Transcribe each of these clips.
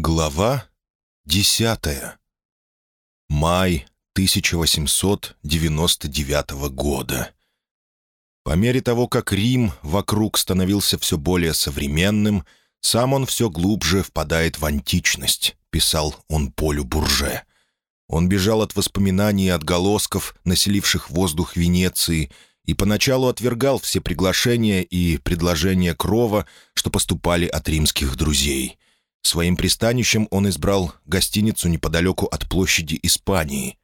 Глава десятая. Май 1899 года. По мере того, как Рим вокруг становился все более современным, сам он все глубже впадает в античность, писал он Полю Бурже. Он бежал от воспоминаний и отголосков, населивших воздух Венеции, и поначалу отвергал все приглашения и предложения крова, что поступали от римских друзей — Своим пристанищем он избрал гостиницу неподалеку от площади Испании.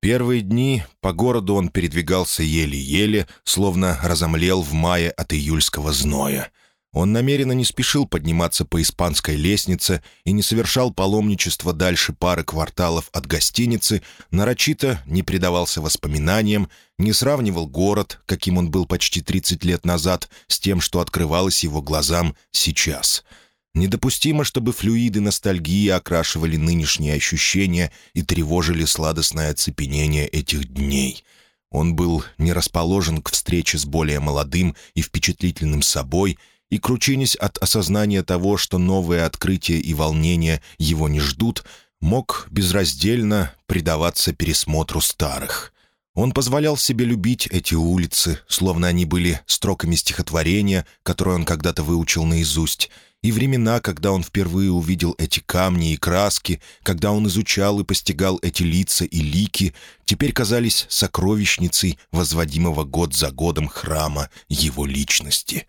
Первые дни по городу он передвигался еле-еле, словно разомлел в мае от июльского зноя. Он намеренно не спешил подниматься по испанской лестнице и не совершал паломничество дальше пары кварталов от гостиницы, нарочито не предавался воспоминаниям, не сравнивал город, каким он был почти 30 лет назад, с тем, что открывалось его глазам сейчас — Недопустимо, чтобы флюиды ностальгии окрашивали нынешние ощущения и тревожили сладостное оцепенение этих дней. Он был не расположен к встрече с более молодым и впечатлительным собой и, кручинясь от осознания того, что новые открытия и волнения его не ждут, мог безраздельно предаваться пересмотру старых. Он позволял себе любить эти улицы, словно они были строками стихотворения, которое он когда-то выучил наизусть — и времена, когда он впервые увидел эти камни и краски, когда он изучал и постигал эти лица и лики, теперь казались сокровищницей возводимого год за годом храма его личности.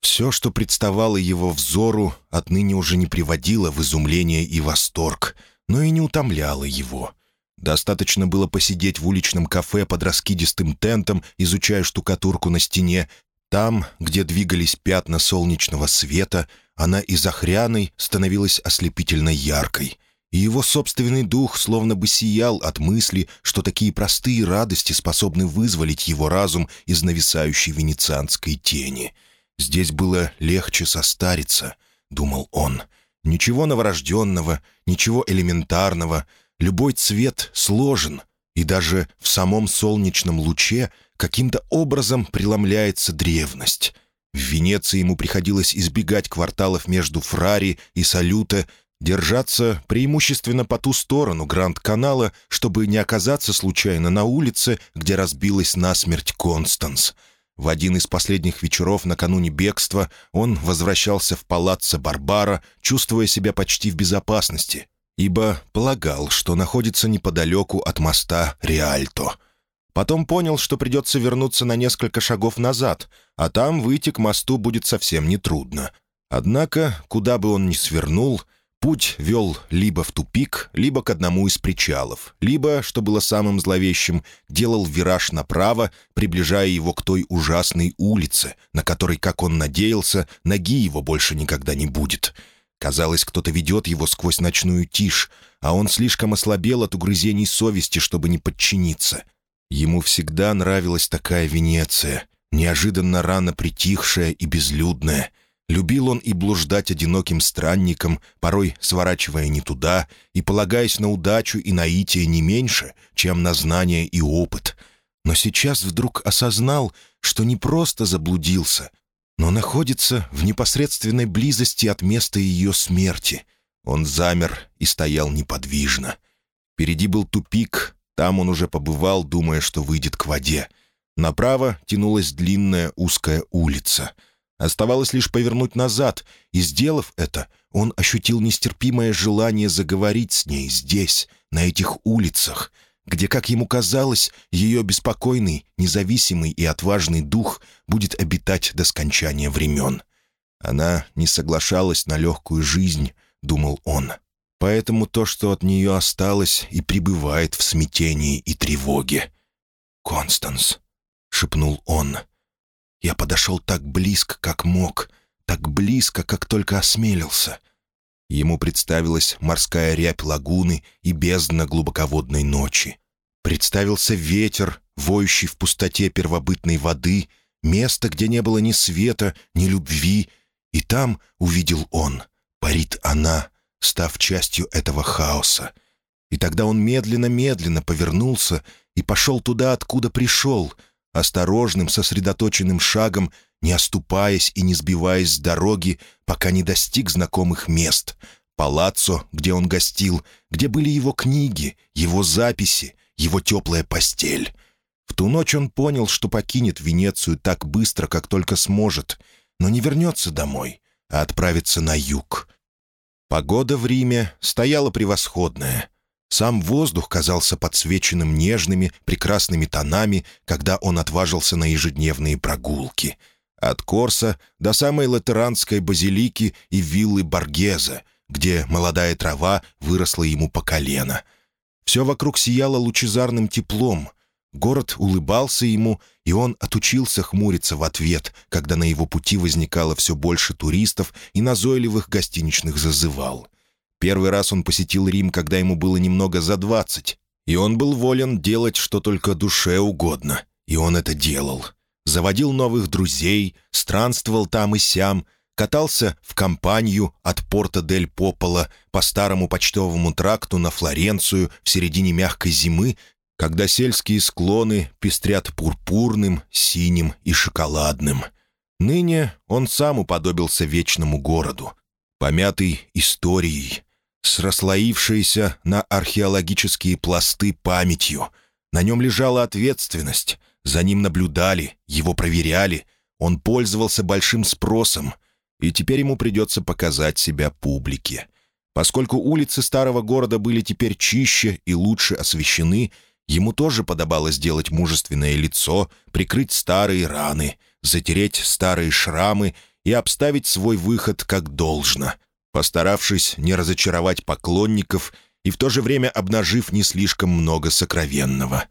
Все, что представало его взору, отныне уже не приводило в изумление и восторг, но и не утомляло его — Достаточно было посидеть в уличном кафе под раскидистым тентом, изучая штукатурку на стене, там, где двигались пятна солнечного света, она из охряной становилась ослепительно яркой, и его собственный дух словно бы сиял от мысли, что такие простые радости способны вызволить его разум из нависающей венецианской тени. «Здесь было легче состариться», — думал он. «Ничего новорожденного, ничего элементарного, любой цвет сложен, и даже в самом солнечном луче каким-то образом преломляется древность». В Венеции ему приходилось избегать кварталов между Фрари и Салюте, держаться преимущественно по ту сторону Гранд-канала, чтобы не оказаться случайно на улице, где разбилась насмерть Констанс. В один из последних вечеров накануне бегства он возвращался в палаццо Барбара, чувствуя себя почти в безопасности, ибо полагал, что находится неподалеку от моста Риальто — Потом понял, что придется вернуться на несколько шагов назад, а там выйти к мосту будет совсем нетрудно. Однако, куда бы он ни свернул, путь вел либо в тупик, либо к одному из причалов, либо, что было самым зловещим, делал вираж направо, приближая его к той ужасной улице, на которой, как он надеялся, ноги его больше никогда не будет. Казалось, кто-то ведет его сквозь ночную тишь, а он слишком ослабел от угрызений совести, чтобы не подчиниться — Ему всегда нравилась такая Венеция, неожиданно рано притихшая и безлюдная. Любил он и блуждать одиноким странником, порой сворачивая не туда и полагаясь на удачу и наитие не меньше, чем на знания и опыт. Но сейчас вдруг осознал, что не просто заблудился, но находится в непосредственной близости от места ее смерти. Он замер и стоял неподвижно. Впереди был тупик, там он уже побывал, думая, что выйдет к воде. Направо тянулась длинная узкая улица. Оставалось лишь повернуть назад, и, сделав это, он ощутил нестерпимое желание заговорить с ней здесь, на этих улицах, где, как ему казалось, ее беспокойный, независимый и отважный дух будет обитать до скончания времен. Она не соглашалась на легкую жизнь, думал он. Поэтому то, что от нее осталось, и пребывает в смятении и тревоге. «Констанс», — шепнул он, — «я подошел так близко, как мог, так близко, как только осмелился». Ему представилась морская рябь лагуны и бездна глубоководной ночи. Представился ветер, воющий в пустоте первобытной воды, место, где не было ни света, ни любви, и там, увидел он, парит она, став частью этого хаоса. И тогда он медленно-медленно повернулся и пошел туда, откуда пришел, осторожным, сосредоточенным шагом, не оступаясь и не сбиваясь с дороги, пока не достиг знакомых мест, палаццо, где он гостил, где были его книги, его записи, его теплая постель. В ту ночь он понял, что покинет Венецию так быстро, как только сможет, но не вернется домой, а отправится на юг. Погода в Риме стояла превосходная. Сам воздух казался подсвеченным нежными, прекрасными тонами, когда он отважился на ежедневные прогулки. От Корса до самой латеранской базилики и виллы Баргеза, где молодая трава выросла ему по колено. Все вокруг сияло лучезарным теплом. Город улыбался ему, и он отучился хмуриться в ответ, когда на его пути возникало все больше туристов и назойливых гостиничных зазывал. Первый раз он посетил Рим, когда ему было немного за двадцать, и он был волен делать, что только душе угодно, и он это делал. Заводил новых друзей, странствовал там и сям, катался в компанию от порта дель Попола по старому почтовому тракту на Флоренцию в середине мягкой зимы, когда сельские склоны пестрят пурпурным, синим и шоколадным. Ныне он сам уподобился вечному городу, помятый историей, с расслоившейся на археологические пласты памятью. На нем лежала ответственность, за ним наблюдали, его проверяли, он пользовался большим спросом, и теперь ему придется показать себя публике. Поскольку улицы старого города были теперь чище и лучше освещены, ему тоже подобало сделать мужественное лицо, прикрыть старые раны, затереть старые шрамы и обставить свой выход как должно, постаравшись не разочаровать поклонников и в то же время обнажив не слишком много сокровенного.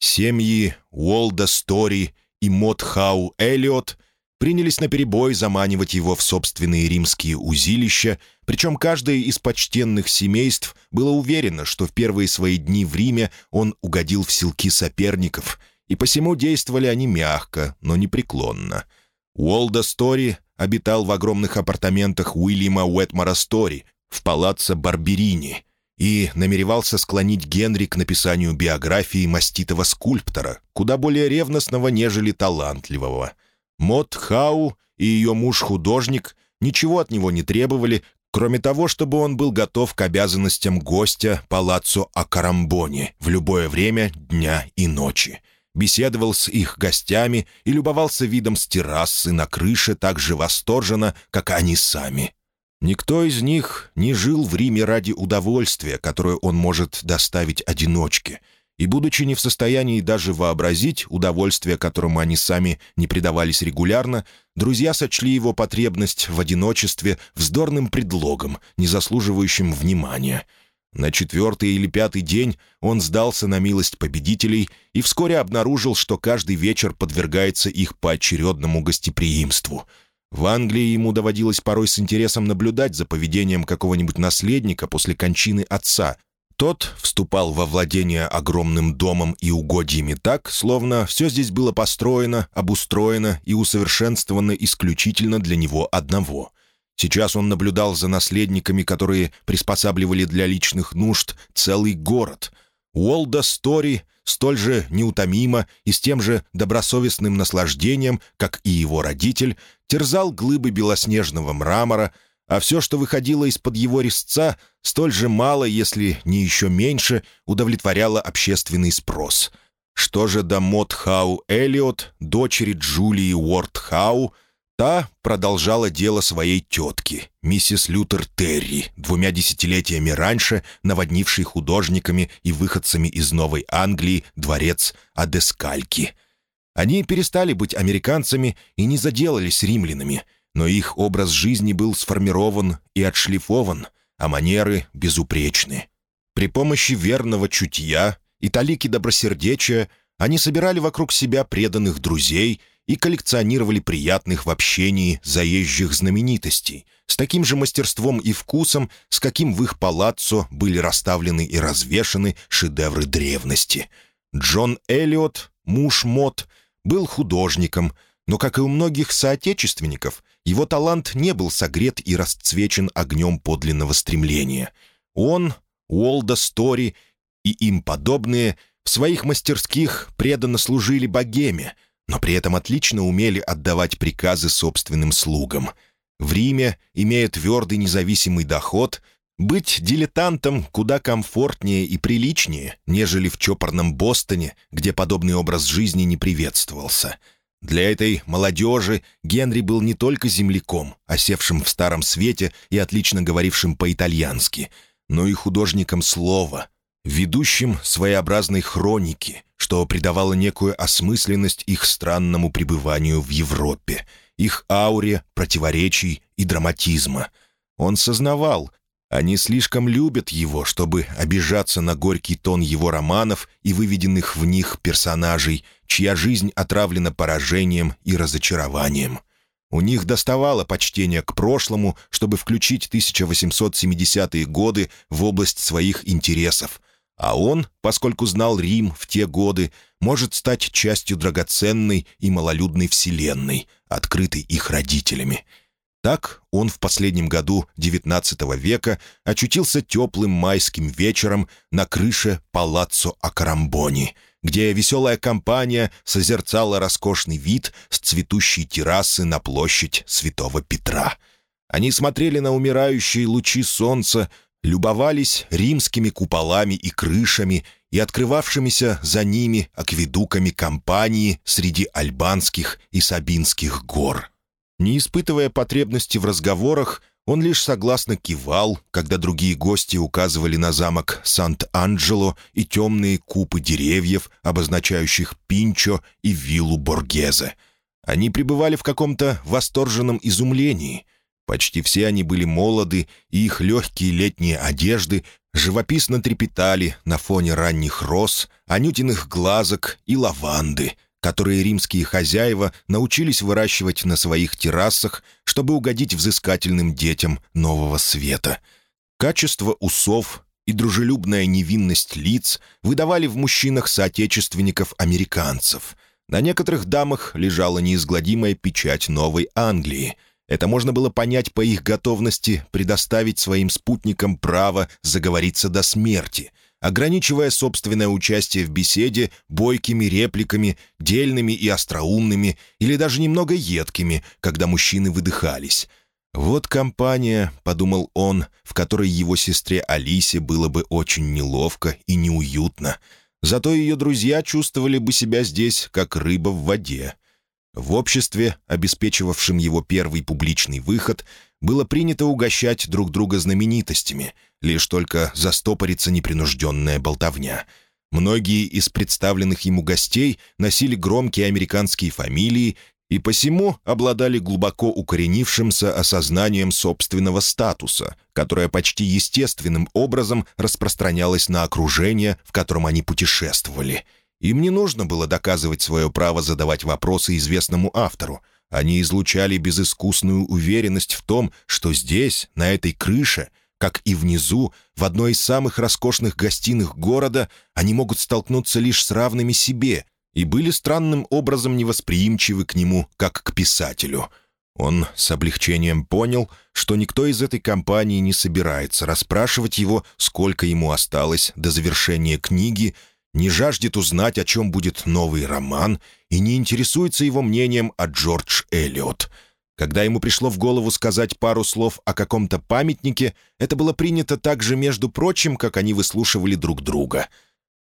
Семьи Уолда Стори и Мотхау Эллиот — принялись наперебой заманивать его в собственные римские узилища, причем каждое из почтенных семейств было уверено, что в первые свои дни в Риме он угодил в селки соперников, и посему действовали они мягко, но непреклонно. Уолда Стори обитал в огромных апартаментах Уильяма Уэтмара Стори в палаццо Барберини и намеревался склонить Генри к написанию биографии маститого скульптора, куда более ревностного, нежели талантливого — Мот Хау и ее муж-художник ничего от него не требовали, кроме того, чтобы он был готов к обязанностям гостя палаццо Акарамбони в любое время дня и ночи. Беседовал с их гостями и любовался видом с террасы на крыше так же восторженно, как они сами. Никто из них не жил в Риме ради удовольствия, которое он может доставить одиночке — и, будучи не в состоянии даже вообразить удовольствие, которому они сами не предавались регулярно, друзья сочли его потребность в одиночестве вздорным предлогом, не заслуживающим внимания. На четвертый или пятый день он сдался на милость победителей и вскоре обнаружил, что каждый вечер подвергается их поочередному гостеприимству — в Англии ему доводилось порой с интересом наблюдать за поведением какого-нибудь наследника после кончины отца, тот вступал во владение огромным домом и угодьями так, словно все здесь было построено, обустроено и усовершенствовано исключительно для него одного. Сейчас он наблюдал за наследниками, которые приспосабливали для личных нужд целый город. Уолда Стори столь же неутомимо и с тем же добросовестным наслаждением, как и его родитель, терзал глыбы белоснежного мрамора — а все, что выходило из-под его резца, столь же мало, если не еще меньше, удовлетворяло общественный спрос. Что же до Мот Хау Эллиот, дочери Джулии Уорд Хау, та продолжала дело своей тетки, миссис Лютер Терри, двумя десятилетиями раньше наводнившей художниками и выходцами из Новой Англии дворец Адескальки. Они перестали быть американцами и не заделались римлянами — но их образ жизни был сформирован и отшлифован, а манеры безупречны. При помощи верного чутья и талики добросердечия они собирали вокруг себя преданных друзей и коллекционировали приятных в общении заезжих знаменитостей с таким же мастерством и вкусом, с каким в их палаццо были расставлены и развешаны шедевры древности. Джон Эллиот, муж Мот, был художником, но, как и у многих соотечественников, его талант не был согрет и расцвечен огнем подлинного стремления. Он, Уолда Стори и им подобные в своих мастерских преданно служили богеме, но при этом отлично умели отдавать приказы собственным слугам. В Риме, имея твердый независимый доход, Быть дилетантом куда комфортнее и приличнее, нежели в чопорном Бостоне, где подобный образ жизни не приветствовался. Для этой молодежи Генри был не только земляком, осевшим в Старом Свете и отлично говорившим по-итальянски, но и художником слова, ведущим своеобразной хроники, что придавало некую осмысленность их странному пребыванию в Европе, их ауре противоречий и драматизма. Он сознавал, они слишком любят его, чтобы обижаться на горький тон его романов и выведенных в них персонажей, чья жизнь отравлена поражением и разочарованием. У них доставало почтения к прошлому, чтобы включить 1870-е годы в область своих интересов, а он, поскольку знал Рим в те годы, может стать частью драгоценной и малолюдной вселенной, открытой их родителями — так он в последнем году XIX века очутился теплым майским вечером на крыше палаццо Акарамбони, где веселая компания созерцала роскошный вид с цветущей террасы на площадь Святого Петра. Они смотрели на умирающие лучи солнца, любовались римскими куполами и крышами и открывавшимися за ними акведуками компании среди альбанских и сабинских гор. Не испытывая потребности в разговорах, он лишь согласно кивал, когда другие гости указывали на замок Сант-Анджело и темные купы деревьев, обозначающих Пинчо и виллу Боргезе. Они пребывали в каком-то восторженном изумлении. Почти все они были молоды, и их легкие летние одежды живописно трепетали на фоне ранних роз, анютиных глазок и лаванды — которые римские хозяева научились выращивать на своих террасах, чтобы угодить взыскательным детям нового света. Качество усов и дружелюбная невинность лиц выдавали в мужчинах соотечественников-американцев. На некоторых дамах лежала неизгладимая печать Новой Англии. Это можно было понять по их готовности предоставить своим спутникам право заговориться до смерти — ограничивая собственное участие в беседе бойкими репликами, дельными и остроумными, или даже немного едкими, когда мужчины выдыхались. «Вот компания», — подумал он, — «в которой его сестре Алисе было бы очень неловко и неуютно. Зато ее друзья чувствовали бы себя здесь, как рыба в воде». В обществе, обеспечивавшем его первый публичный выход, было принято угощать друг друга знаменитостями, лишь только застопорится непринужденная болтовня. Многие из представленных ему гостей носили громкие американские фамилии и посему обладали глубоко укоренившимся осознанием собственного статуса, которое почти естественным образом распространялось на окружение, в котором они путешествовали. Им не нужно было доказывать свое право задавать вопросы известному автору — они излучали безыскусную уверенность в том, что здесь, на этой крыше, как и внизу, в одной из самых роскошных гостиных города, они могут столкнуться лишь с равными себе и были странным образом невосприимчивы к нему, как к писателю. Он с облегчением понял, что никто из этой компании не собирается расспрашивать его, сколько ему осталось до завершения книги, не жаждет узнать, о чем будет новый роман, и не интересуется его мнением о Джордж Эллиот. Когда ему пришло в голову сказать пару слов о каком-то памятнике, это было принято так же, между прочим, как они выслушивали друг друга.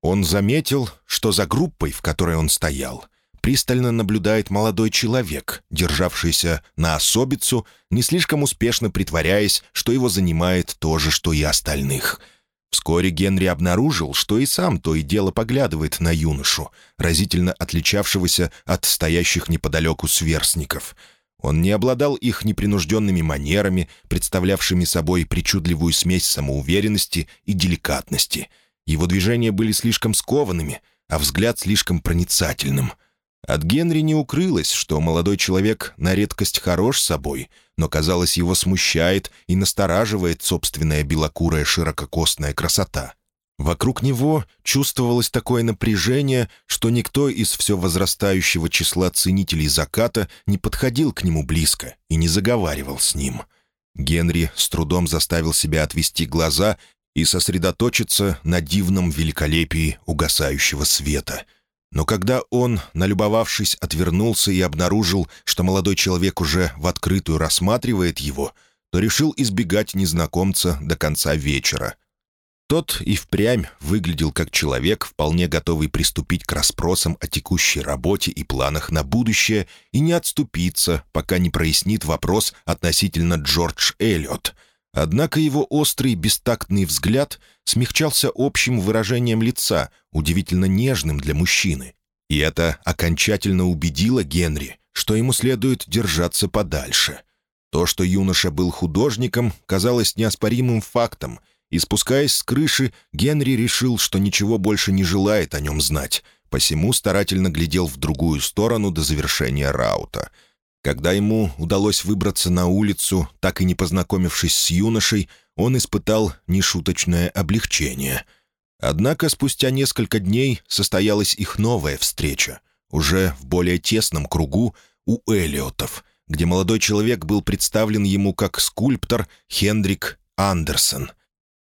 Он заметил, что за группой, в которой он стоял, пристально наблюдает молодой человек, державшийся на особицу, не слишком успешно притворяясь, что его занимает то же, что и остальных — Вскоре Генри обнаружил, что и сам то и дело поглядывает на юношу, разительно отличавшегося от стоящих неподалеку сверстников. Он не обладал их непринужденными манерами, представлявшими собой причудливую смесь самоуверенности и деликатности. Его движения были слишком скованными, а взгляд слишком проницательным — от Генри не укрылось, что молодой человек на редкость хорош собой, но, казалось, его смущает и настораживает собственная белокурая ширококостная красота. Вокруг него чувствовалось такое напряжение, что никто из все возрастающего числа ценителей заката не подходил к нему близко и не заговаривал с ним. Генри с трудом заставил себя отвести глаза и сосредоточиться на дивном великолепии угасающего света — но когда он, налюбовавшись, отвернулся и обнаружил, что молодой человек уже в открытую рассматривает его, то решил избегать незнакомца до конца вечера. Тот и впрямь выглядел как человек, вполне готовый приступить к расспросам о текущей работе и планах на будущее и не отступиться, пока не прояснит вопрос относительно Джордж Эллиот. Однако его острый, бестактный взгляд смягчался общим выражением лица, удивительно нежным для мужчины. И это окончательно убедило Генри, что ему следует держаться подальше. То, что юноша был художником, казалось неоспоримым фактом — и спускаясь с крыши, Генри решил, что ничего больше не желает о нем знать, посему старательно глядел в другую сторону до завершения раута. Когда ему удалось выбраться на улицу, так и не познакомившись с юношей, он испытал нешуточное облегчение. Однако спустя несколько дней состоялась их новая встреча, уже в более тесном кругу у Элиотов, где молодой человек был представлен ему как скульптор Хендрик Андерсон —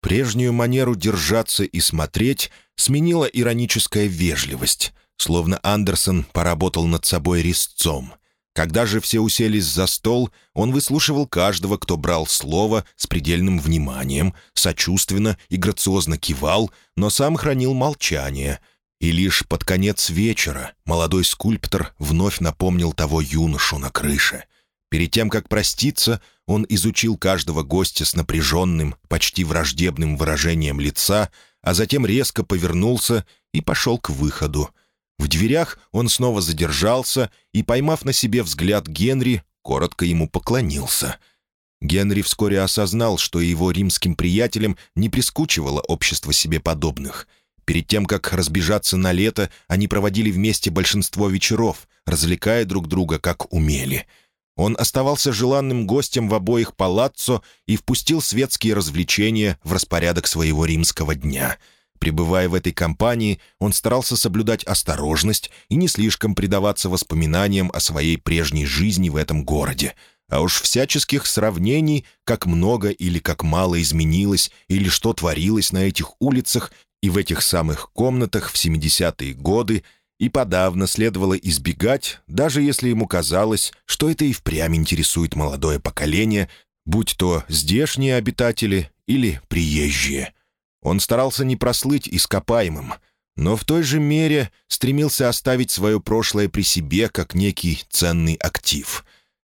Прежнюю манеру держаться и смотреть сменила ироническая вежливость, словно Андерсон поработал над собой резцом. Когда же все уселись за стол, он выслушивал каждого, кто брал слово с предельным вниманием, сочувственно и грациозно кивал, но сам хранил молчание. И лишь под конец вечера молодой скульптор вновь напомнил того юношу на крыше — Перед тем, как проститься, он изучил каждого гостя с напряженным, почти враждебным выражением лица, а затем резко повернулся и пошел к выходу. В дверях он снова задержался и, поймав на себе взгляд Генри, коротко ему поклонился. Генри вскоре осознал, что его римским приятелям не прискучивало общество себе подобных. Перед тем, как разбежаться на лето, они проводили вместе большинство вечеров, развлекая друг друга, как умели — он оставался желанным гостем в обоих палаццо и впустил светские развлечения в распорядок своего римского дня. Пребывая в этой компании, он старался соблюдать осторожность и не слишком предаваться воспоминаниям о своей прежней жизни в этом городе. А уж всяческих сравнений, как много или как мало изменилось, или что творилось на этих улицах и в этих самых комнатах в 70-е годы, и подавно следовало избегать, даже если ему казалось, что это и впрямь интересует молодое поколение, будь то здешние обитатели или приезжие. Он старался не прослыть ископаемым, но в той же мере стремился оставить свое прошлое при себе как некий ценный актив.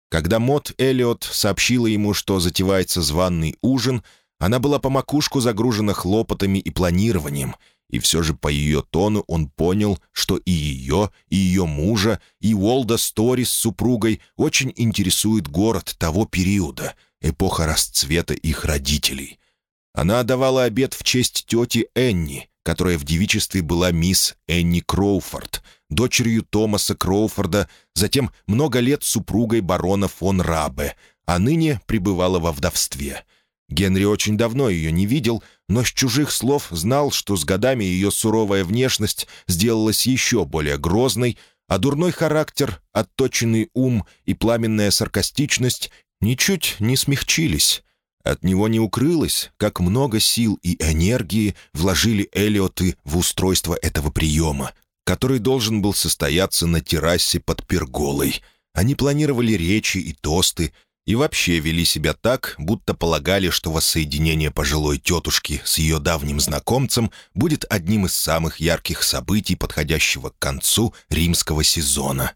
Когда Мот Эллиот сообщила ему, что затевается званный ужин, она была по макушку загружена хлопотами и планированием — и все же по ее тону он понял, что и ее, и ее мужа, и Уолда Стори с супругой очень интересует город того периода, эпоха расцвета их родителей. Она давала обед в честь тети Энни, которая в девичестве была мисс Энни Кроуфорд, дочерью Томаса Кроуфорда, затем много лет супругой барона фон Рабе, а ныне пребывала во вдовстве — Генри очень давно ее не видел, но с чужих слов знал, что с годами ее суровая внешность сделалась еще более грозной, а дурной характер, отточенный ум и пламенная саркастичность ничуть не смягчились. От него не укрылось, как много сил и энергии вложили Эллиоты в устройство этого приема, который должен был состояться на террасе под перголой. Они планировали речи и тосты, и вообще вели себя так, будто полагали, что воссоединение пожилой тетушки с ее давним знакомцем будет одним из самых ярких событий, подходящего к концу римского сезона.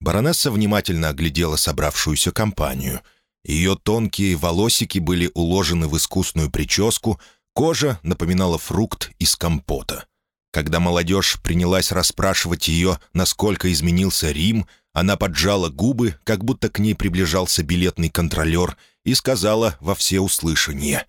Баронесса внимательно оглядела собравшуюся компанию. Ее тонкие волосики были уложены в искусную прическу, кожа напоминала фрукт из компота. Когда молодежь принялась расспрашивать ее, насколько изменился Рим — она поджала губы, как будто к ней приближался билетный контролер, и сказала во всеуслышание.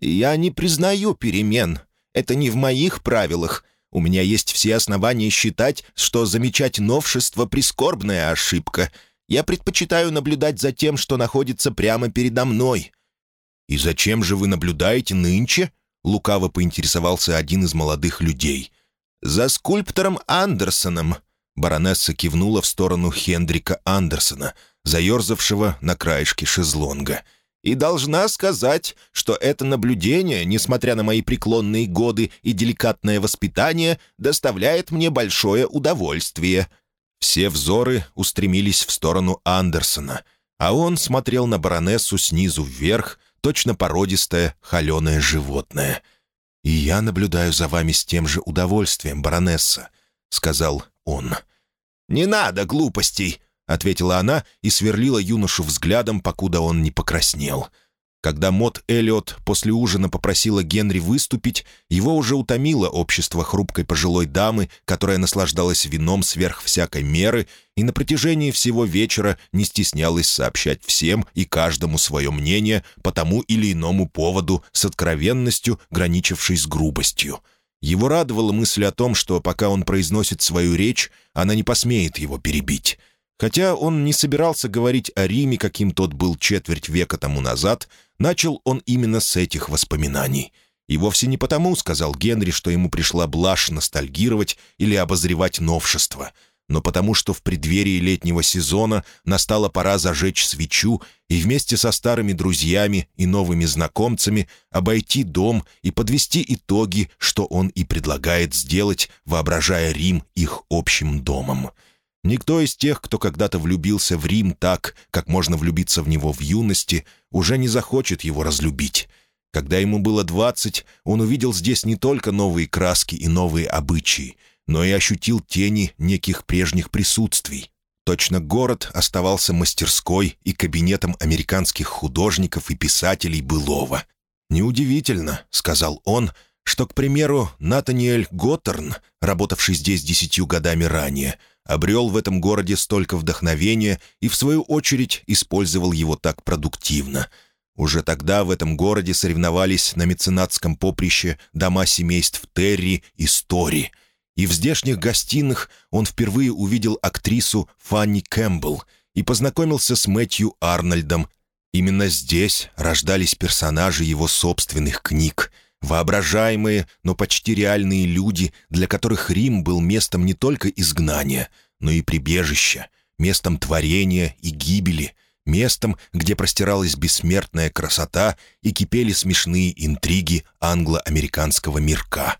«Я не признаю перемен. Это не в моих правилах. У меня есть все основания считать, что замечать новшество — прискорбная ошибка. Я предпочитаю наблюдать за тем, что находится прямо передо мной». «И зачем же вы наблюдаете нынче?» — лукаво поинтересовался один из молодых людей. «За скульптором Андерсоном», Баронесса кивнула в сторону Хендрика Андерсона, заерзавшего на краешке шезлонга. «И должна сказать, что это наблюдение, несмотря на мои преклонные годы и деликатное воспитание, доставляет мне большое удовольствие». Все взоры устремились в сторону Андерсона. А он смотрел на баронессу снизу вверх, точно породистое, холеное животное. «И я наблюдаю за вами с тем же удовольствием, баронесса», — сказал он. «Не надо глупостей», — ответила она и сверлила юношу взглядом, покуда он не покраснел. — когда Мот Эллиот после ужина попросила Генри выступить, его уже утомило общество хрупкой пожилой дамы, которая наслаждалась вином сверх всякой меры и на протяжении всего вечера не стеснялась сообщать всем и каждому свое мнение по тому или иному поводу с откровенностью, граничившей с грубостью. Его радовала мысль о том, что пока он произносит свою речь, она не посмеет его перебить. Хотя он не собирался говорить о Риме, каким тот был четверть века тому назад, начал он именно с этих воспоминаний. И вовсе не потому, сказал Генри, что ему пришла блажь ностальгировать или обозревать новшества, но потому что в преддверии летнего сезона настала пора зажечь свечу и вместе со старыми друзьями и новыми знакомцами обойти дом и подвести итоги, что он и предлагает сделать, воображая Рим их общим домом. Никто из тех, кто когда-то влюбился в Рим так, как можно влюбиться в него в юности, уже не захочет его разлюбить. Когда ему было двадцать, он увидел здесь не только новые краски и новые обычаи, но и ощутил тени неких прежних присутствий. Точно город оставался мастерской и кабинетом американских художников и писателей былого. «Неудивительно», — сказал он, — что, к примеру, Натаниэль Готтерн, работавший здесь десятью годами ранее, — обрел в этом городе столько вдохновения и, в свою очередь, использовал его так продуктивно. Уже тогда в этом городе соревновались на меценатском поприще дома семейств Терри и Стори. И в здешних гостиных он впервые увидел актрису Фанни Кэмпбелл и познакомился с Мэтью Арнольдом. Именно здесь рождались персонажи его собственных книг — Воображаемые, но почти реальные люди, для которых Рим был местом не только изгнания, но и прибежища, местом творения и гибели, местом, где простиралась бессмертная красота и кипели смешные интриги англо-американского мирка.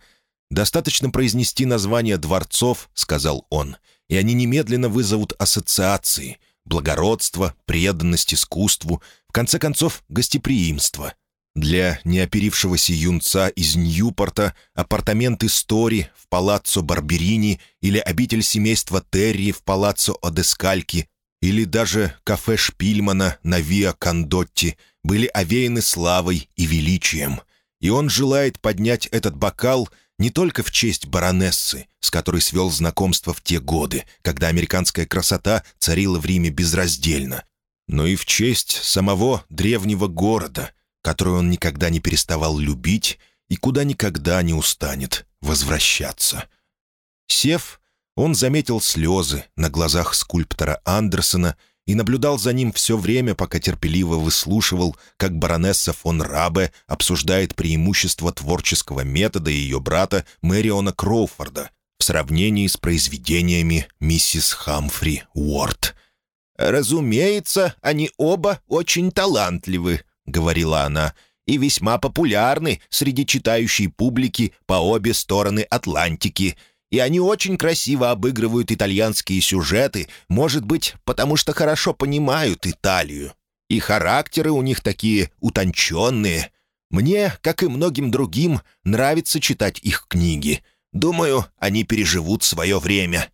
«Достаточно произнести название дворцов», — сказал он, «и они немедленно вызовут ассоциации, благородство, преданность искусству, в конце концов, гостеприимство — для неоперившегося юнца из Ньюпорта апартаменты Стори в палаццо Барберини или обитель семейства Терри в палаццо Одескальки или даже кафе Шпильмана на Виа Кондотти были овеяны славой и величием. И он желает поднять этот бокал не только в честь баронессы, с которой свел знакомство в те годы, когда американская красота царила в Риме безраздельно, но и в честь самого древнего города — которую он никогда не переставал любить и куда никогда не устанет возвращаться. Сев, он заметил слезы на глазах скульптора Андерсона и наблюдал за ним все время, пока терпеливо выслушивал, как баронесса фон Рабе обсуждает преимущества творческого метода ее брата Мэриона Кроуфорда в сравнении с произведениями миссис Хамфри Уорд. «Разумеется, они оба очень талантливы», — говорила она, — «и весьма популярны среди читающей публики по обе стороны Атлантики. И они очень красиво обыгрывают итальянские сюжеты, может быть, потому что хорошо понимают Италию. И характеры у них такие утонченные. Мне, как и многим другим, нравится читать их книги. Думаю, они переживут свое время».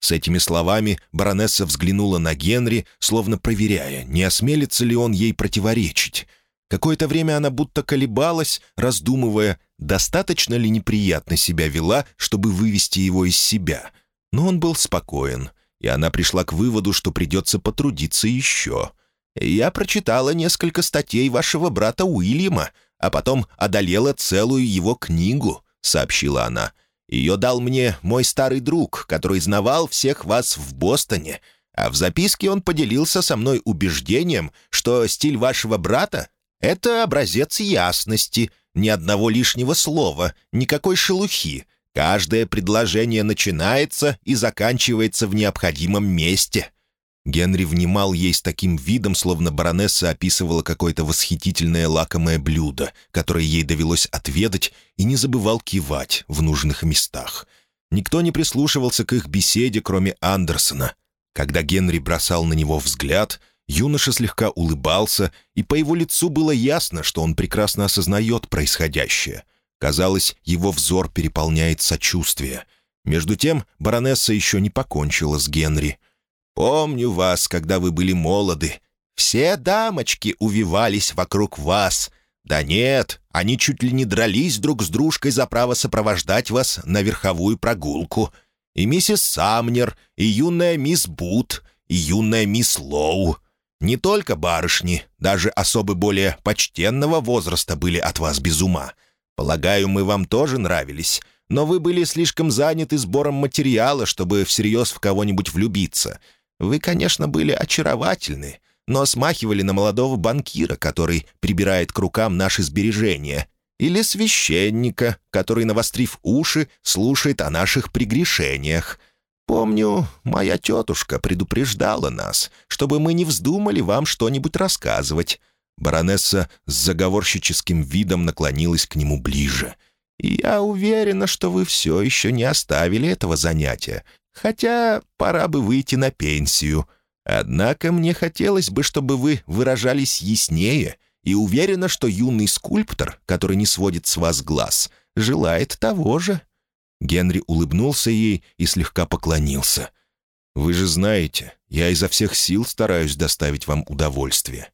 С этими словами баронесса взглянула на Генри, словно проверяя, не осмелится ли он ей противоречить. Какое-то время она будто колебалась, раздумывая, достаточно ли неприятно себя вела, чтобы вывести его из себя. Но он был спокоен, и она пришла к выводу, что придется потрудиться еще. «Я прочитала несколько статей вашего брата Уильяма, а потом одолела целую его книгу», — сообщила она. Ее дал мне мой старый друг, который знавал всех вас в Бостоне, а в записке он поделился со мной убеждением, что стиль вашего брата — это образец ясности, ни одного лишнего слова, никакой шелухи. Каждое предложение начинается и заканчивается в необходимом месте. Генри внимал ей с таким видом, словно баронесса описывала какое-то восхитительное лакомое блюдо, которое ей довелось отведать, и не забывал кивать в нужных местах. Никто не прислушивался к их беседе, кроме Андерсона. Когда Генри бросал на него взгляд, Юноша слегка улыбался, и по его лицу было ясно, что он прекрасно осознает происходящее. Казалось, его взор переполняет сочувствие. Между тем баронесса еще не покончила с Генри. «Помню вас, когда вы были молоды. Все дамочки увивались вокруг вас. Да нет, они чуть ли не дрались друг с дружкой за право сопровождать вас на верховую прогулку. И миссис Самнер, и юная мисс Бут, и юная мисс Лоу. Не только барышни, даже особы более почтенного возраста были от вас без ума. Полагаю, мы вам тоже нравились, но вы были слишком заняты сбором материала, чтобы всерьез в кого-нибудь влюбиться. Вы, конечно, были очаровательны, но смахивали на молодого банкира, который прибирает к рукам наши сбережения, или священника, который, навострив уши, слушает о наших прегрешениях. Помню, моя тетушка предупреждала нас, чтобы мы не вздумали вам что-нибудь рассказывать. Баронесса с заговорщическим видом наклонилась к нему ближе. «И я уверена, что вы все еще не оставили этого занятия, хотя пора бы выйти на пенсию. Однако мне хотелось бы, чтобы вы выражались яснее, и уверена, что юный скульптор, который не сводит с вас глаз, желает того же». Генри улыбнулся ей и слегка поклонился. «Вы же знаете, я изо всех сил стараюсь доставить вам удовольствие».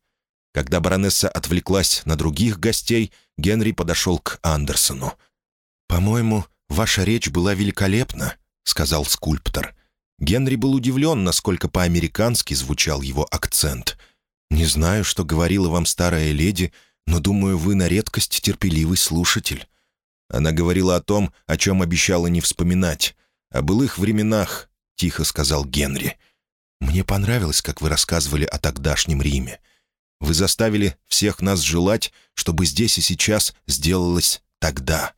Когда баронесса отвлеклась на других гостей, Генри подошел к Андерсону. «По-моему, ваша речь была великолепна», — сказал скульптор. Генри был удивлен, насколько по-американски звучал его акцент. «Не знаю, что говорила вам старая леди, но, думаю, вы на редкость терпеливый слушатель». Она говорила о том, о чем обещала не вспоминать. «О былых временах», — тихо сказал Генри. «Мне понравилось, как вы рассказывали о тогдашнем Риме. Вы заставили всех нас желать, чтобы здесь и сейчас сделалось тогда».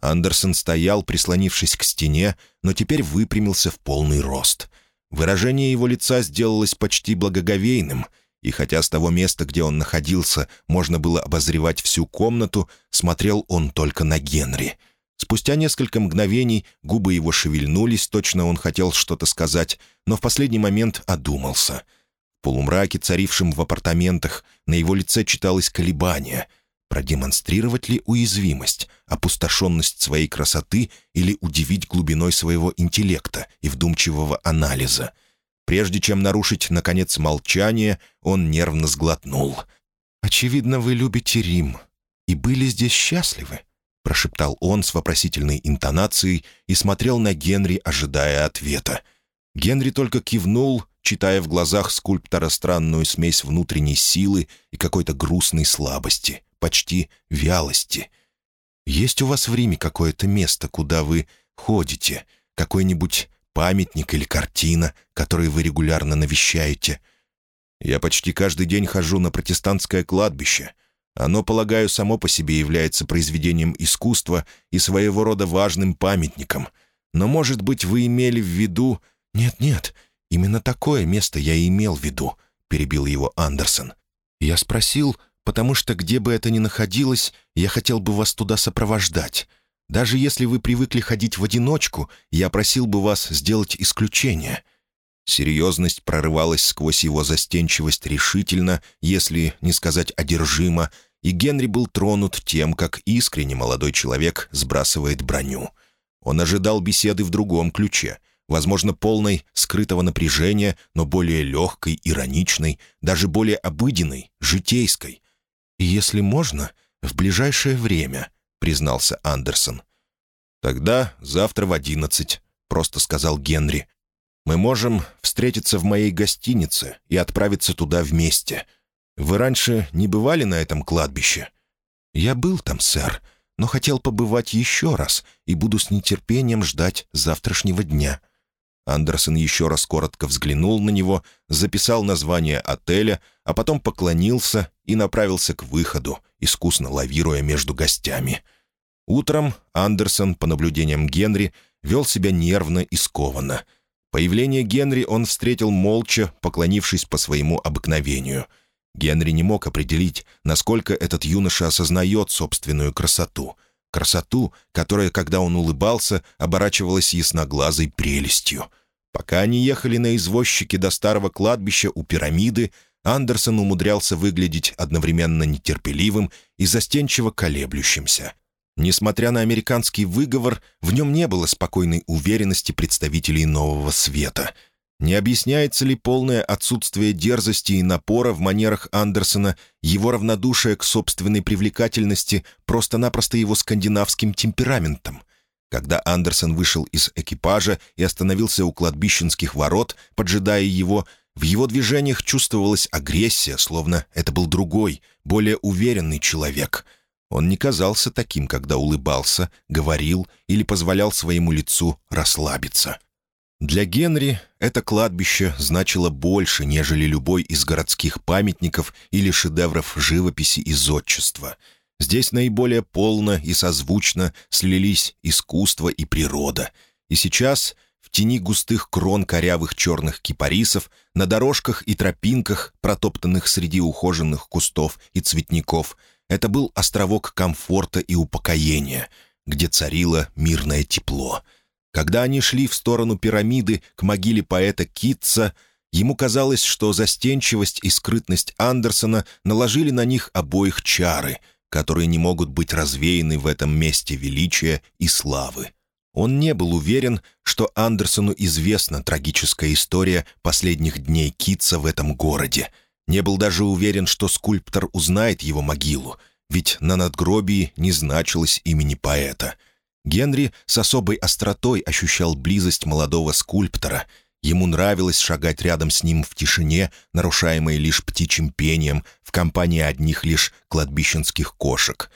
Андерсон стоял, прислонившись к стене, но теперь выпрямился в полный рост. Выражение его лица сделалось почти благоговейным, и хотя с того места, где он находился, можно было обозревать всю комнату, смотрел он только на Генри. Спустя несколько мгновений губы его шевельнулись, точно он хотел что-то сказать, но в последний момент одумался — в полумраке, царившем в апартаментах, на его лице читалось колебание. Продемонстрировать ли уязвимость, опустошенность своей красоты или удивить глубиной своего интеллекта и вдумчивого анализа? Прежде чем нарушить, наконец, молчание, он нервно сглотнул. «Очевидно, вы любите Рим и были здесь счастливы», — прошептал он с вопросительной интонацией и смотрел на Генри, ожидая ответа. Генри только кивнул читая в глазах скульптора странную смесь внутренней силы и какой-то грустной слабости, почти вялости. «Есть у вас в Риме какое-то место, куда вы ходите? Какой-нибудь памятник или картина, которые вы регулярно навещаете?» «Я почти каждый день хожу на протестантское кладбище. Оно, полагаю, само по себе является произведением искусства и своего рода важным памятником. Но, может быть, вы имели в виду...» «Нет-нет, «Именно такое место я и имел в виду», — перебил его Андерсон. «Я спросил, потому что где бы это ни находилось, я хотел бы вас туда сопровождать. Даже если вы привыкли ходить в одиночку, я просил бы вас сделать исключение». Серьезность прорывалась сквозь его застенчивость решительно, если не сказать одержимо, и Генри был тронут тем, как искренне молодой человек сбрасывает броню. Он ожидал беседы в другом ключе — возможно, полной скрытого напряжения, но более легкой, ироничной, даже более обыденной, житейской. «И если можно, в ближайшее время», — признался Андерсон. «Тогда завтра в одиннадцать», — просто сказал Генри. «Мы можем встретиться в моей гостинице и отправиться туда вместе. Вы раньше не бывали на этом кладбище?» «Я был там, сэр, но хотел побывать еще раз и буду с нетерпением ждать завтрашнего дня». Андерсон еще раз коротко взглянул на него, записал название отеля, а потом поклонился и направился к выходу, искусно лавируя между гостями. Утром Андерсон, по наблюдениям Генри, вел себя нервно и скованно. Появление Генри он встретил молча, поклонившись по своему обыкновению. Генри не мог определить, насколько этот юноша осознает собственную красоту — красоту, которая, когда он улыбался, оборачивалась ясноглазой прелестью. Пока они ехали на извозчике до старого кладбища у пирамиды, Андерсон умудрялся выглядеть одновременно нетерпеливым и застенчиво колеблющимся. Несмотря на американский выговор, в нем не было спокойной уверенности представителей нового света. Не объясняется ли полное отсутствие дерзости и напора в манерах Андерсона, его равнодушие к собственной привлекательности, просто-напросто его скандинавским темпераментом? Когда Андерсон вышел из экипажа и остановился у кладбищенских ворот, поджидая его, в его движениях чувствовалась агрессия, словно это был другой, более уверенный человек. Он не казался таким, когда улыбался, говорил или позволял своему лицу расслабиться. Для Генри это кладбище значило больше, нежели любой из городских памятников или шедевров живописи и зодчества. Здесь наиболее полно и созвучно слились искусство и природа. И сейчас — в тени густых крон корявых черных кипарисов, на дорожках и тропинках, протоптанных среди ухоженных кустов и цветников. Это был островок комфорта и упокоения, где царило мирное тепло. Когда они шли в сторону пирамиды к могиле поэта Китца, ему казалось, что застенчивость и скрытность Андерсона наложили на них обоих чары, которые не могут быть развеяны в этом месте величия и славы. Он не был уверен, что Андерсону известна трагическая история последних дней Китса в этом городе. Не был даже уверен, что скульптор узнает его могилу, ведь на надгробии не значилось имени поэта. Генри с особой остротой ощущал близость молодого скульптора. Ему нравилось шагать рядом с ним в тишине, нарушаемой лишь птичьим пением, в компании одних лишь кладбищенских кошек.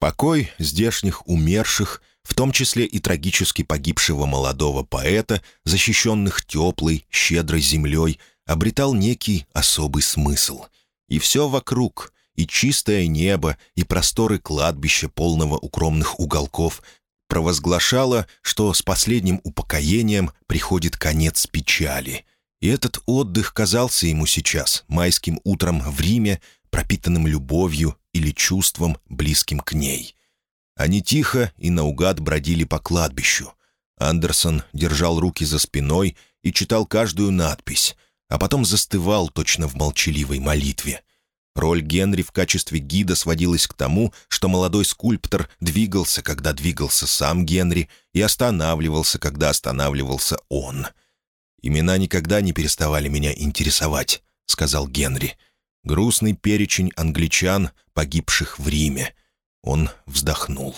Покой здешних умерших — в том числе и трагически погибшего молодого поэта, защищенных теплой, щедрой землей, обретал некий особый смысл. И все вокруг, и чистое небо, и просторы кладбища, полного укромных уголков, провозглашало, что с последним упокоением приходит конец печали. И этот отдых казался ему сейчас, майским утром в Риме, пропитанным любовью или чувством, близким к ней. Они тихо и наугад бродили по кладбищу. Андерсон держал руки за спиной и читал каждую надпись, а потом застывал точно в молчаливой молитве. Роль Генри в качестве гида сводилась к тому, что молодой скульптор двигался, когда двигался сам Генри, и останавливался, когда останавливался он. «Имена никогда не переставали меня интересовать», — сказал Генри. «Грустный перечень англичан, погибших в Риме. Он вздохнул.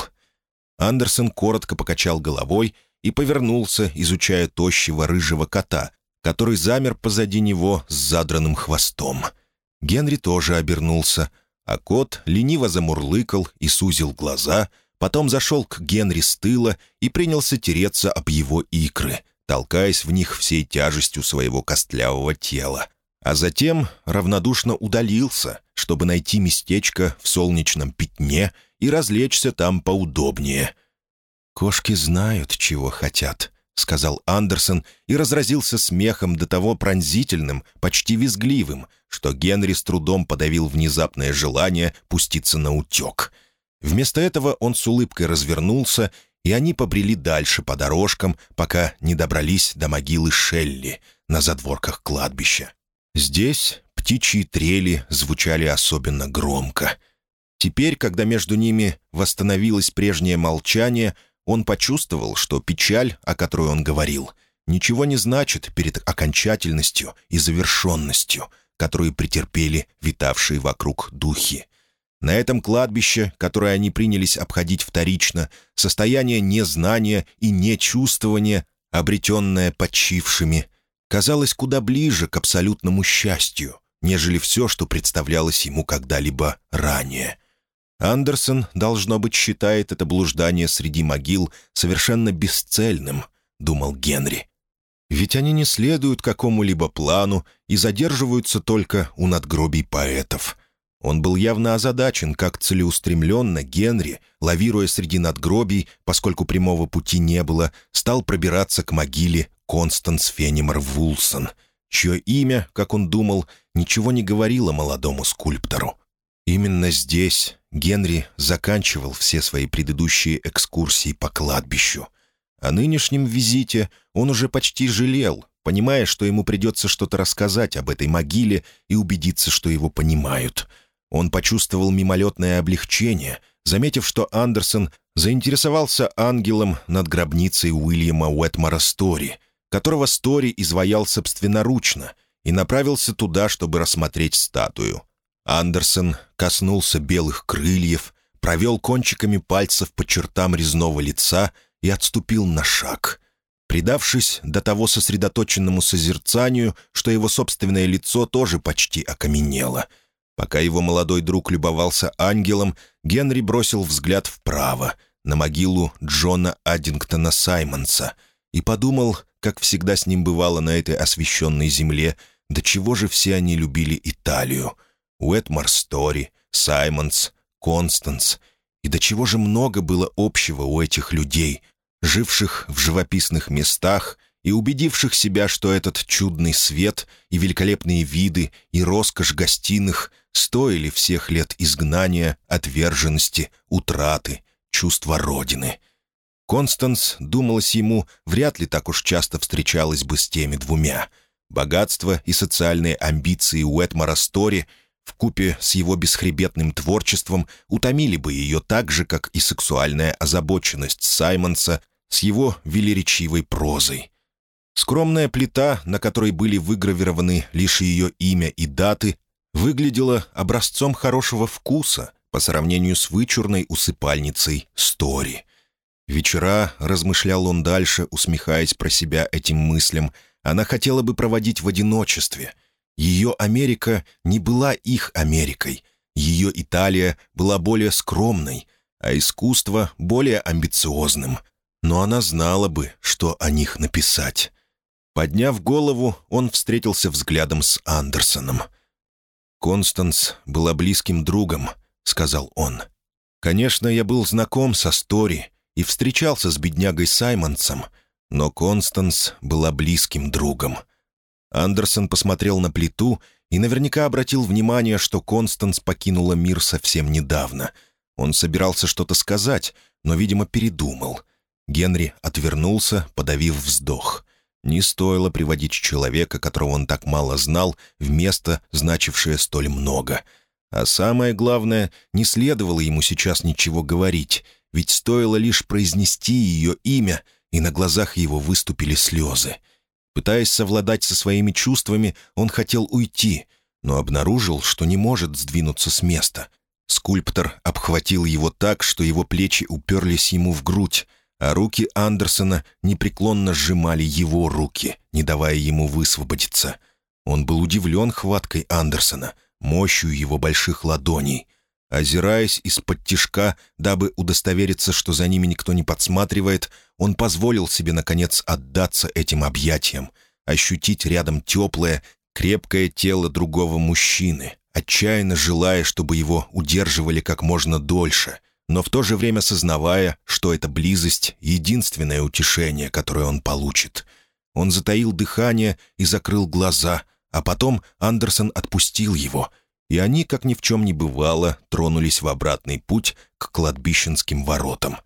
Андерсон коротко покачал головой и повернулся, изучая тощего рыжего кота, который замер позади него с задранным хвостом. Генри тоже обернулся, а кот лениво замурлыкал и сузил глаза, потом зашел к Генри с тыла и принялся тереться об его икры, толкаясь в них всей тяжестью своего костлявого тела. А затем равнодушно удалился, чтобы найти местечко в солнечном пятне и развлечься там поудобнее. «Кошки знают, чего хотят», — сказал Андерсон и разразился смехом до того пронзительным, почти визгливым, что Генри с трудом подавил внезапное желание пуститься на утек. Вместо этого он с улыбкой развернулся, и они побрели дальше по дорожкам, пока не добрались до могилы Шелли на задворках кладбища. Здесь птичьи трели звучали особенно громко — Теперь, когда между ними восстановилось прежнее молчание, он почувствовал, что печаль, о которой он говорил, ничего не значит перед окончательностью и завершенностью, которую претерпели витавшие вокруг духи. На этом кладбище, которое они принялись обходить вторично, состояние незнания и нечувствования, обретенное почившими, казалось куда ближе к абсолютному счастью, нежели все, что представлялось ему когда-либо ранее. Андерсон, должно быть, считает это блуждание среди могил совершенно бесцельным, думал Генри. Ведь они не следуют какому-либо плану и задерживаются только у надгробий поэтов. Он был явно озадачен, как целеустремленно Генри, лавируя среди надгробий, поскольку прямого пути не было, стал пробираться к могиле Констанс Фенимор Вулсон, чье имя, как он думал, ничего не говорило молодому скульптору. Именно здесь Генри заканчивал все свои предыдущие экскурсии по кладбищу. О нынешнем визите он уже почти жалел, понимая, что ему придется что-то рассказать об этой могиле и убедиться, что его понимают. Он почувствовал мимолетное облегчение, заметив, что Андерсон заинтересовался ангелом над гробницей Уильяма Уэтмара Стори, которого Стори изваял собственноручно, и направился туда, чтобы рассмотреть статую. Андерсон коснулся белых крыльев, провел кончиками пальцев по чертам резного лица и отступил на шаг. Предавшись до того сосредоточенному созерцанию, что его собственное лицо тоже почти окаменело. Пока его молодой друг любовался ангелом, Генри бросил взгляд вправо, на могилу Джона Аддингтона Саймонса, и подумал, как всегда с ним бывало на этой освященной земле, до чего же все они любили Италию. Уэтмар Стори, Саймонс, Констанс. И до чего же много было общего у этих людей, живших в живописных местах и убедивших себя, что этот чудный свет и великолепные виды и роскошь гостиных стоили всех лет изгнания, отверженности, утраты, чувства Родины. Констанс, думалось ему, вряд ли так уж часто встречалась бы с теми двумя. Богатство и социальные амбиции Уэтмара Стори в купе с его бесхребетным творчеством утомили бы ее так же, как и сексуальная озабоченность Саймонса с его велеречивой прозой. Скромная плита, на которой были выгравированы лишь ее имя и даты, выглядела образцом хорошего вкуса по сравнению с вычурной усыпальницей Стори. Вечера, размышлял он дальше, усмехаясь про себя этим мыслям, она хотела бы проводить в одиночестве — ее Америка не была их Америкой. Ее Италия была более скромной, а искусство — более амбициозным. Но она знала бы, что о них написать. Подняв голову, он встретился взглядом с Андерсоном. «Констанс была близким другом», — сказал он. «Конечно, я был знаком со Стори и встречался с беднягой Саймонсом, но Констанс была близким другом. Андерсон посмотрел на плиту и наверняка обратил внимание, что Констанс покинула мир совсем недавно. Он собирался что-то сказать, но, видимо, передумал. Генри отвернулся, подавив вздох. Не стоило приводить человека, которого он так мало знал, в место, значившее столь много. А самое главное, не следовало ему сейчас ничего говорить, ведь стоило лишь произнести ее имя, и на глазах его выступили слезы — Пытаясь совладать со своими чувствами, он хотел уйти, но обнаружил, что не может сдвинуться с места. Скульптор обхватил его так, что его плечи уперлись ему в грудь, а руки Андерсона непреклонно сжимали его руки, не давая ему высвободиться. Он был удивлен хваткой Андерсона, мощью его больших ладоней — Озираясь из-под тишка, дабы удостовериться, что за ними никто не подсматривает, он позволил себе, наконец, отдаться этим объятиям, ощутить рядом теплое, крепкое тело другого мужчины, отчаянно желая, чтобы его удерживали как можно дольше, но в то же время сознавая, что эта близость — единственное утешение, которое он получит. Он затаил дыхание и закрыл глаза, а потом Андерсон отпустил его — и они, как ни в чем не бывало, тронулись в обратный путь к кладбищенским воротам.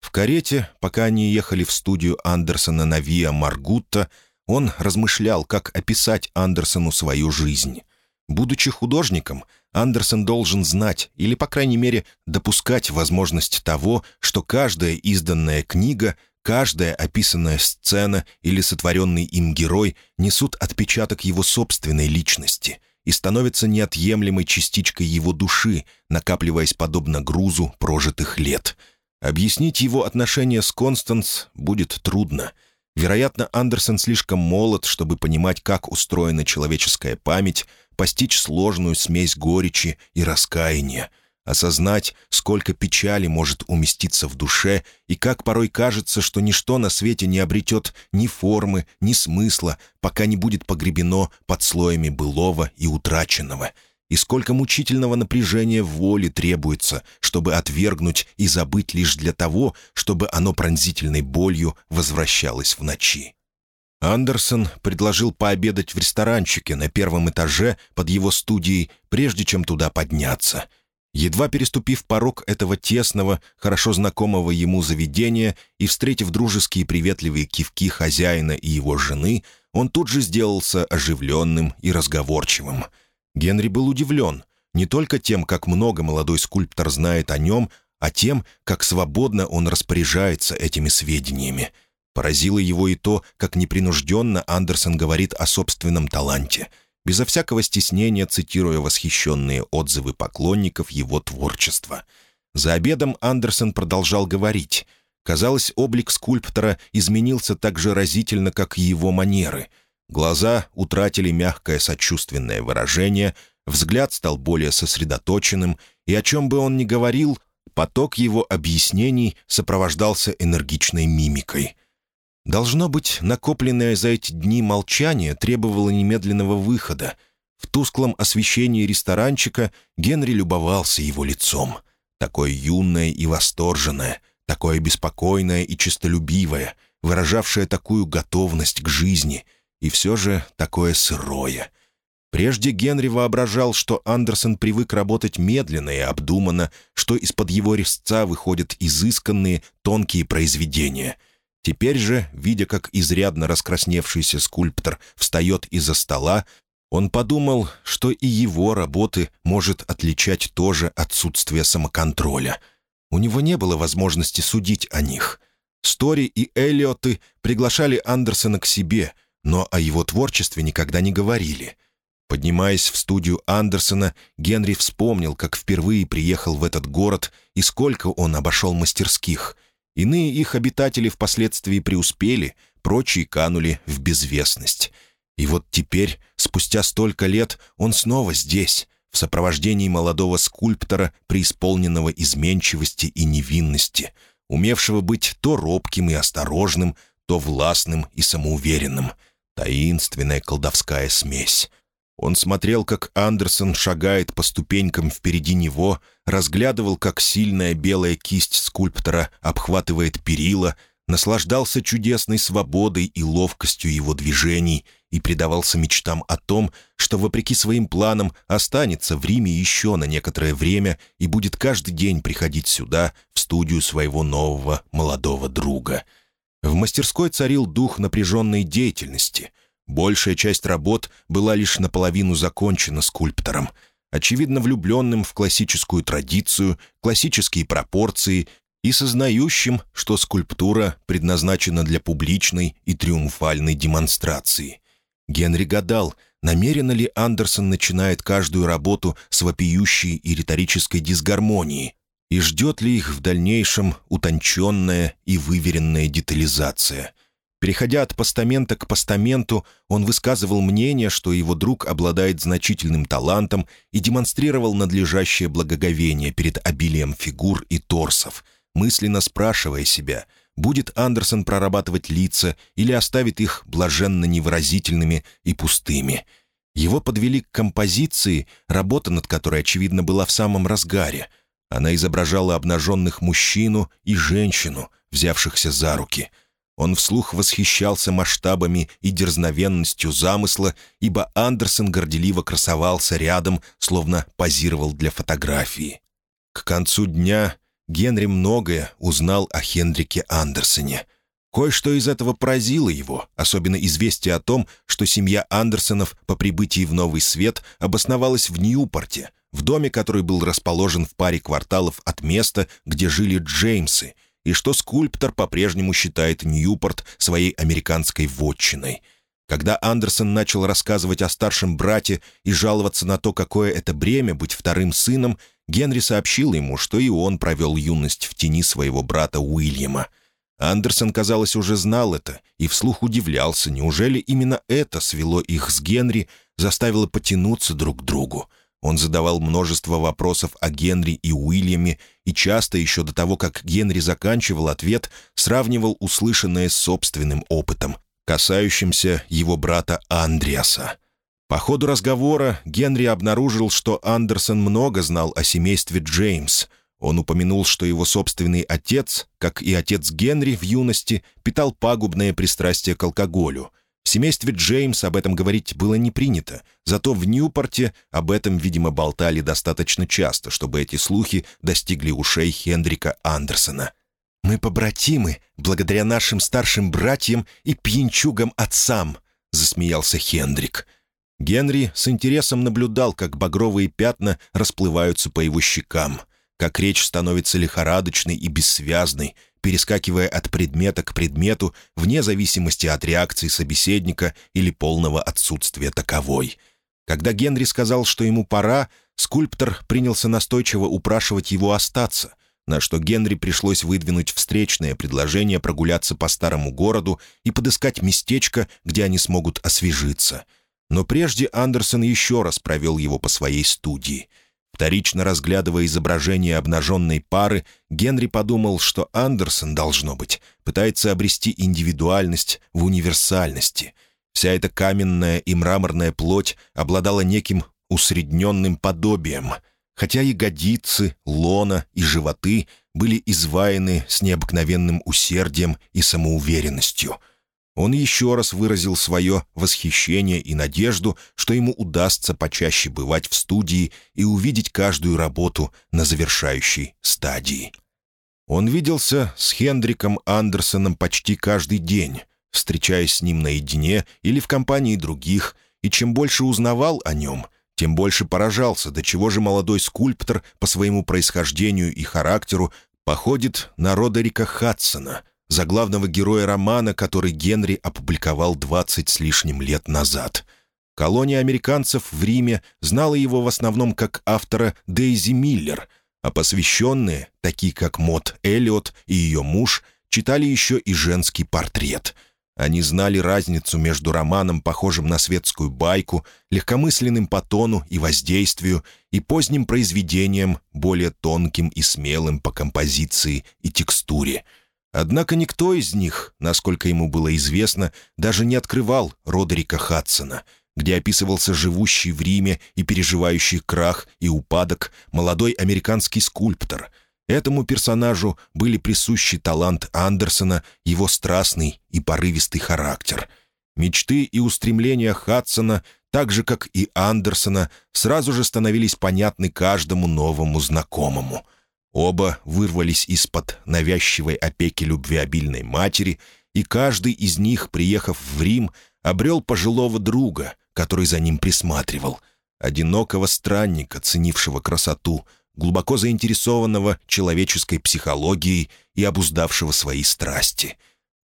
В карете, пока они ехали в студию Андерсона на Виа Маргутта, он размышлял, как описать Андерсону свою жизнь. Будучи художником, Андерсон должен знать, или, по крайней мере, допускать возможность того, что каждая изданная книга, каждая описанная сцена или сотворенный им герой несут отпечаток его собственной личности — и становится неотъемлемой частичкой его души, накапливаясь подобно грузу прожитых лет. Объяснить его отношения с Констанс будет трудно. Вероятно, Андерсон слишком молод, чтобы понимать, как устроена человеческая память, постичь сложную смесь горечи и раскаяния — осознать, сколько печали может уместиться в душе, и как порой кажется, что ничто на свете не обретет ни формы, ни смысла, пока не будет погребено под слоями былого и утраченного, и сколько мучительного напряжения воли требуется, чтобы отвергнуть и забыть лишь для того, чтобы оно пронзительной болью возвращалось в ночи. Андерсон предложил пообедать в ресторанчике на первом этаже под его студией, прежде чем туда подняться — Едва переступив порог этого тесного, хорошо знакомого ему заведения и встретив дружеские приветливые кивки хозяина и его жены, он тут же сделался оживленным и разговорчивым. Генри был удивлен не только тем, как много молодой скульптор знает о нем, а тем, как свободно он распоряжается этими сведениями. Поразило его и то, как непринужденно Андерсон говорит о собственном таланте, безо всякого стеснения цитируя восхищенные отзывы поклонников его творчества. За обедом Андерсон продолжал говорить. Казалось, облик скульптора изменился так же разительно, как и его манеры. Глаза утратили мягкое сочувственное выражение, взгляд стал более сосредоточенным, и о чем бы он ни говорил, Поток его объяснений сопровождался энергичной мимикой. Должно быть, накопленное за эти дни молчание требовало немедленного выхода. В тусклом освещении ресторанчика Генри любовался его лицом. Такое юное и восторженное, такое беспокойное и честолюбивое, выражавшее такую готовность к жизни, и все же такое сырое — Прежде Генри воображал, что Андерсон привык работать медленно и обдуманно, что из-под его резца выходят изысканные, тонкие произведения. Теперь же, видя, как изрядно раскрасневшийся скульптор встает из-за стола, он подумал, что и его работы может отличать тоже отсутствие самоконтроля. У него не было возможности судить о них. Стори и Эллиоты приглашали Андерсона к себе, но о его творчестве никогда не говорили — Поднимаясь в студию Андерсона, Генри вспомнил, как впервые приехал в этот город и сколько он обошел мастерских. Иные их обитатели впоследствии преуспели, прочие канули в безвестность. И вот теперь, спустя столько лет, он снова здесь, в сопровождении молодого скульптора, преисполненного изменчивости и невинности, умевшего быть то робким и осторожным, то властным и самоуверенным. Таинственная колдовская смесь. Он смотрел, как Андерсон шагает по ступенькам впереди него, разглядывал, как сильная белая кисть скульптора обхватывает перила, наслаждался чудесной свободой и ловкостью его движений и предавался мечтам о том, что, вопреки своим планам, останется в Риме еще на некоторое время и будет каждый день приходить сюда, в студию своего нового молодого друга. В мастерской царил дух напряженной деятельности — Большая часть работ была лишь наполовину закончена скульптором, очевидно влюбленным в классическую традицию, классические пропорции и сознающим, что скульптура предназначена для публичной и триумфальной демонстрации. Генри гадал, намеренно ли Андерсон начинает каждую работу с вопиющей и риторической дисгармонии, и ждет ли их в дальнейшем утонченная и выверенная детализация — Переходя от постамента к постаменту, он высказывал мнение, что его друг обладает значительным талантом и демонстрировал надлежащее благоговение перед обилием фигур и торсов, мысленно спрашивая себя, будет Андерсон прорабатывать лица или оставит их блаженно невыразительными и пустыми. Его подвели к композиции, работа над которой, очевидно, была в самом разгаре. Она изображала обнаженных мужчину и женщину, взявшихся за руки — он вслух восхищался масштабами и дерзновенностью замысла, ибо Андерсон горделиво красовался рядом, словно позировал для фотографии. К концу дня Генри многое узнал о Хендрике Андерсоне. Кое-что из этого поразило его, особенно известие о том, что семья Андерсонов по прибытии в Новый Свет обосновалась в Ньюпорте, в доме, который был расположен в паре кварталов от места, где жили Джеймсы — и что скульптор по-прежнему считает Ньюпорт своей американской вотчиной. Когда Андерсон начал рассказывать о старшем брате и жаловаться на то, какое это бремя быть вторым сыном, Генри сообщил ему, что и он провел юность в тени своего брата Уильяма. Андерсон, казалось, уже знал это и вслух удивлялся, неужели именно это свело их с Генри, заставило потянуться друг к другу. Он задавал множество вопросов о Генри и Уильяме и часто, еще до того, как Генри заканчивал ответ, сравнивал услышанное с собственным опытом, касающимся его брата Андреаса. По ходу разговора Генри обнаружил, что Андерсон много знал о семействе Джеймс. Он упомянул, что его собственный отец, как и отец Генри в юности, питал пагубное пристрастие к алкоголю — в семействе Джеймс об этом говорить было не принято, зато в Ньюпорте об этом, видимо, болтали достаточно часто, чтобы эти слухи достигли ушей Хендрика Андерсона. «Мы побратимы, благодаря нашим старшим братьям и пьянчугам-отцам», засмеялся Хендрик. Генри с интересом наблюдал, как багровые пятна расплываются по его щекам, как речь становится лихорадочной и бессвязной, перескакивая от предмета к предмету вне зависимости от реакции собеседника или полного отсутствия таковой. Когда Генри сказал, что ему пора, скульптор принялся настойчиво упрашивать его остаться, на что Генри пришлось выдвинуть встречное предложение прогуляться по старому городу и подыскать местечко, где они смогут освежиться. Но прежде Андерсон еще раз провел его по своей студии. Вторично разглядывая изображение обнаженной пары, Генри подумал, что Андерсон, должно быть, пытается обрести индивидуальность в универсальности. Вся эта каменная и мраморная плоть обладала неким усредненным подобием — хотя ягодицы, лона и животы были изваяны с необыкновенным усердием и самоуверенностью. Он еще раз выразил свое восхищение и надежду, что ему удастся почаще бывать в студии и увидеть каждую работу на завершающей стадии. Он виделся с Хендриком Андерсоном почти каждый день, встречаясь с ним наедине или в компании других, и чем больше узнавал о нем — тем больше поражался, до чего же молодой скульптор по своему происхождению и характеру походит на Родерика Хадсона, заглавного героя романа, который Генри опубликовал 20 с лишним лет назад. Колония американцев в Риме знала его в основном как автора Дейзи Миллер, а посвященные, такие как Мот Эллиот и ее муж, читали еще и женский портрет — они знали разницу между романом, похожим на светскую байку, легкомысленным по тону и воздействию, и поздним произведением, более тонким и смелым по композиции и текстуре. Однако никто из них, насколько ему было известно, даже не открывал Родерика Хадсона, где описывался живущий в Риме и переживающий крах и упадок молодой американский скульптор — Этому персонажу были присущи талант Андерсона, его страстный и порывистый характер. Мечты и устремления Хадсона, так же, как и Андерсона, сразу же становились понятны каждому новому знакомому. Оба вырвались из-под навязчивой опеки любвеобильной матери, и каждый из них, приехав в Рим, обрел пожилого друга, который за ним присматривал, одинокого странника, ценившего красоту — глубоко заинтересованного человеческой психологией и обуздавшего свои страсти.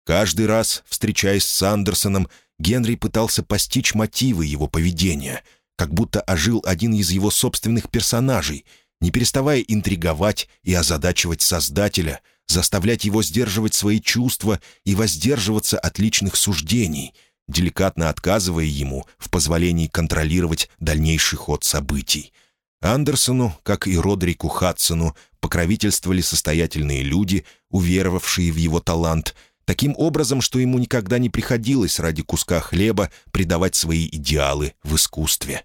Каждый раз, встречаясь с Андерсоном, Генри пытался постичь мотивы его поведения, как будто ожил один из его собственных персонажей, не переставая интриговать и озадачивать Создателя, заставлять его сдерживать свои чувства и воздерживаться от личных суждений, деликатно отказывая ему в позволении контролировать дальнейший ход событий — Андерсону, как и Родрику Хадсону, покровительствовали состоятельные люди, уверовавшие в его талант, таким образом, что ему никогда не приходилось ради куска хлеба предавать свои идеалы в искусстве.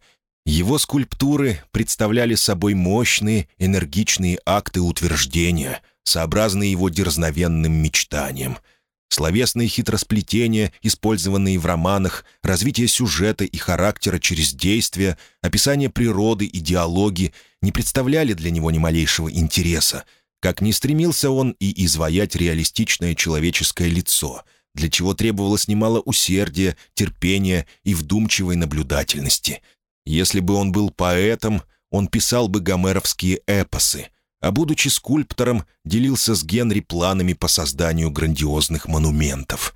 Его скульптуры представляли собой мощные, энергичные акты утверждения, сообразные его дерзновенным мечтаниям — Словесные хитросплетения, использованные в романах, развитие сюжета и характера через действия, описание природы и диалоги не представляли для него ни малейшего интереса, как не стремился он и изваять реалистичное человеческое лицо, для чего требовалось немало усердия, терпения и вдумчивой наблюдательности. Если бы он был поэтом, он писал бы гомеровские эпосы — а будучи скульптором, делился с Генри планами по созданию грандиозных монументов.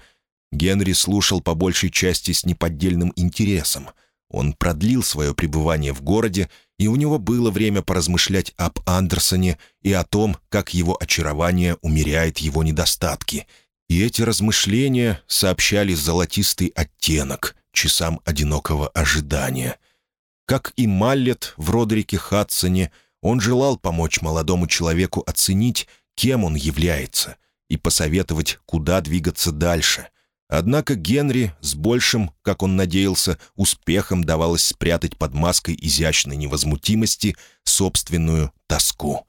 Генри слушал по большей части с неподдельным интересом. Он продлил свое пребывание в городе, и у него было время поразмышлять об Андерсоне и о том, как его очарование умеряет его недостатки. И эти размышления сообщали золотистый оттенок часам одинокого ожидания. Как и Маллет в Родерике Хадсоне — он желал помочь молодому человеку оценить, кем он является, и посоветовать, куда двигаться дальше. Однако Генри с большим, как он надеялся, успехом давалось спрятать под маской изящной невозмутимости собственную тоску.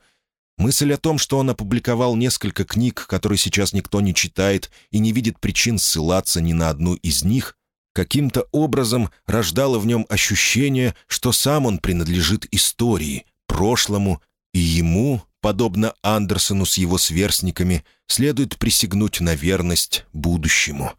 Мысль о том, что он опубликовал несколько книг, которые сейчас никто не читает и не видит причин ссылаться ни на одну из них, каким-то образом рождала в нем ощущение, что сам он принадлежит истории, прошлому, и ему, подобно Андерсону с его сверстниками, следует присягнуть на верность будущему.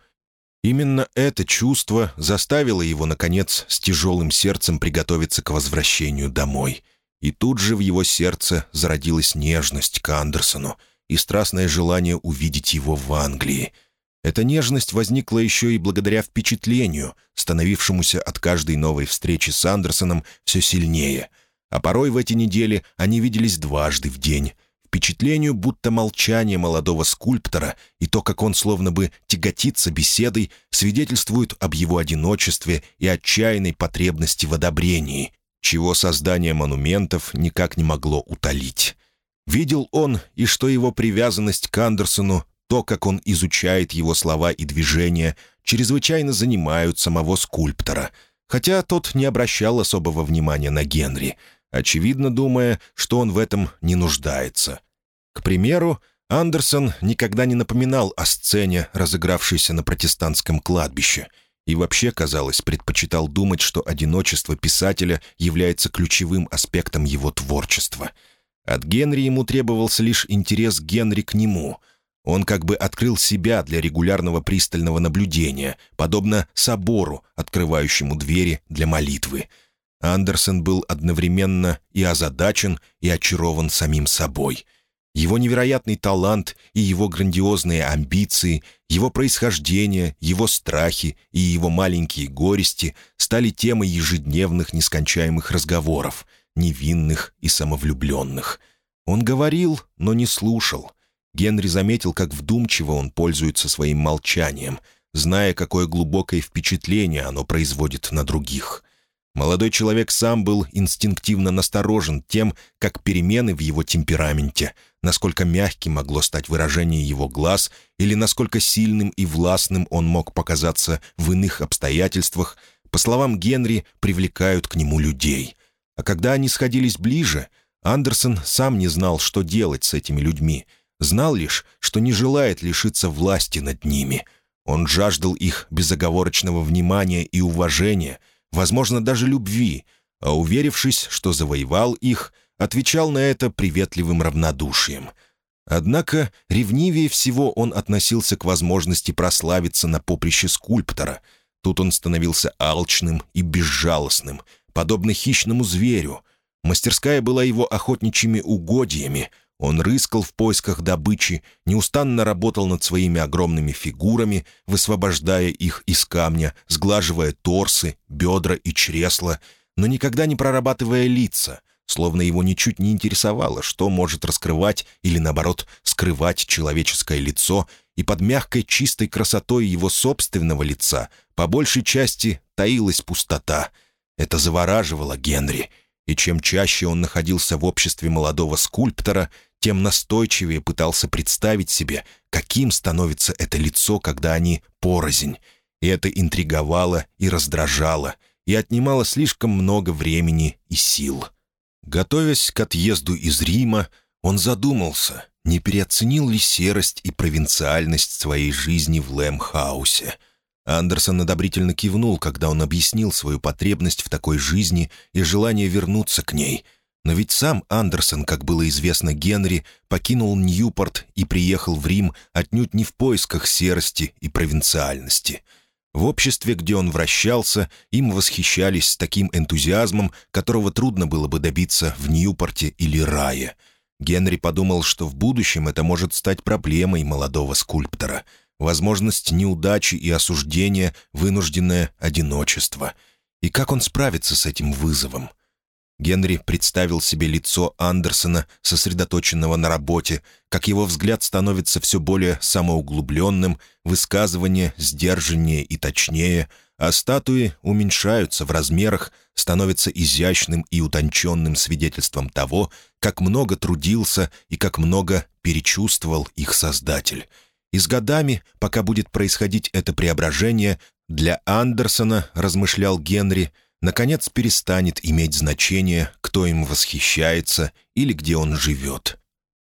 Именно это чувство заставило его, наконец, с тяжелым сердцем приготовиться к возвращению домой. И тут же в его сердце зародилась нежность к Андерсону и страстное желание увидеть его в Англии. Эта нежность возникла еще и благодаря впечатлению, становившемуся от каждой новой встречи с Андерсоном все сильнее. А порой в эти недели они виделись дважды в день, впечатлению, будто молчание молодого скульптора и то, как он словно бы тяготится беседой, свидетельствуют об его одиночестве и отчаянной потребности в одобрении, чего создание монументов никак не могло утолить. Видел он и что его привязанность к Андерсону, то, как он изучает его слова и движения, чрезвычайно занимают самого скульптора, хотя тот не обращал особого внимания на Генри — очевидно думая, что он в этом не нуждается. К примеру, Андерсон никогда не напоминал о сцене, разыгравшейся на протестантском кладбище, и вообще, казалось, предпочитал думать, что одиночество писателя является ключевым аспектом его творчества. От Генри ему требовался лишь интерес Генри к нему. Он как бы открыл себя для регулярного пристального наблюдения, подобно собору, открывающему двери для молитвы. Андерсон был одновременно и озадачен, и очарован самим собой — его невероятный талант и его грандиозные амбиции, его происхождение, его страхи и его маленькие горести стали темой ежедневных нескончаемых разговоров, невинных и самовлюбленных. Он говорил, но не слушал. Генри заметил, как вдумчиво он пользуется своим молчанием, зная, какое глубокое впечатление оно производит на других. Молодой человек сам был инстинктивно насторожен тем, как перемены в его темпераменте, насколько мягким могло стать выражение его глаз или насколько сильным и властным он мог показаться в иных обстоятельствах, по словам Генри, привлекают к нему людей. А когда они сходились ближе, Андерсон сам не знал, что делать с этими людьми, знал лишь, что не желает лишиться власти над ними. Он жаждал их безоговорочного внимания и уважения — возможно, даже любви, а уверившись, что завоевал их, отвечал на это приветливым равнодушием. Однако ревнивее всего он относился к возможности прославиться на поприще скульптора. Тут он становился алчным и безжалостным, подобно хищному зверю. Мастерская была его охотничьими угодьями — он рыскал в поисках добычи, неустанно работал над своими огромными фигурами, высвобождая их из камня, сглаживая торсы, бедра и чресла, но никогда не прорабатывая лица, словно его ничуть не интересовало, что может раскрывать или, наоборот, скрывать человеческое лицо, и под мягкой чистой красотой его собственного лица по большей части таилась пустота. Это завораживало Генри — и чем чаще он находился в обществе молодого скульптора, тем настойчивее пытался представить себе, каким становится это лицо, когда они порознь. И это интриговало и раздражало, и отнимало слишком много времени и сил. Готовясь к отъезду из Рима, он задумался, не переоценил ли серость и провинциальность своей жизни в Лэмхаусе — Андерсон одобрительно кивнул, когда он объяснил свою потребность в такой жизни и желание вернуться к ней. Но ведь сам Андерсон, как было известно Генри, покинул Ньюпорт и приехал в Рим отнюдь не в поисках серости и провинциальности. В обществе, где он вращался, им восхищались с таким энтузиазмом, которого трудно было бы добиться в Ньюпорте или Рае. Генри подумал, что в будущем это может стать проблемой молодого скульптора — возможность неудачи и осуждения, вынужденное одиночество. И как он справится с этим вызовом? Генри представил себе лицо Андерсона, сосредоточенного на работе, как его взгляд становится все более самоуглубленным, высказывания сдержаннее и точнее, а статуи уменьшаются в размерах, становятся изящным и утонченным свидетельством того, как много трудился и как много перечувствовал их создатель — и с годами, пока будет происходить это преображение, для Андерсона, размышлял Генри, наконец перестанет иметь значение, кто им восхищается или где он живет.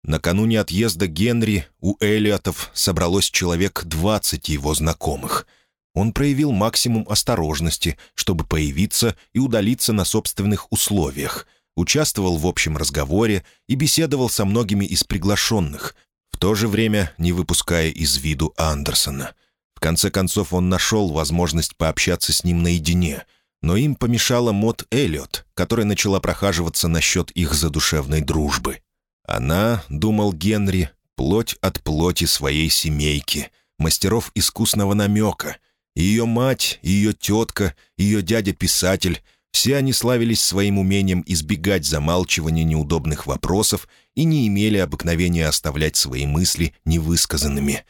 Накануне отъезда Генри у Элиотов собралось человек 20 его знакомых. Он проявил максимум осторожности, чтобы появиться и удалиться на собственных условиях, участвовал в общем разговоре и беседовал со многими из приглашенных, в то же время не выпуская из виду Андерсона. В конце концов он нашел возможность пообщаться с ним наедине, но им помешала Мот Эллиот, которая начала прохаживаться насчет их задушевной дружбы. Она, думал Генри, плоть от плоти своей семейки, мастеров искусного намека. Ее мать, ее тетка, ее дядя-писатель — все они славились своим умением избегать замалчивания неудобных вопросов и не имели обыкновения оставлять свои мысли невысказанными.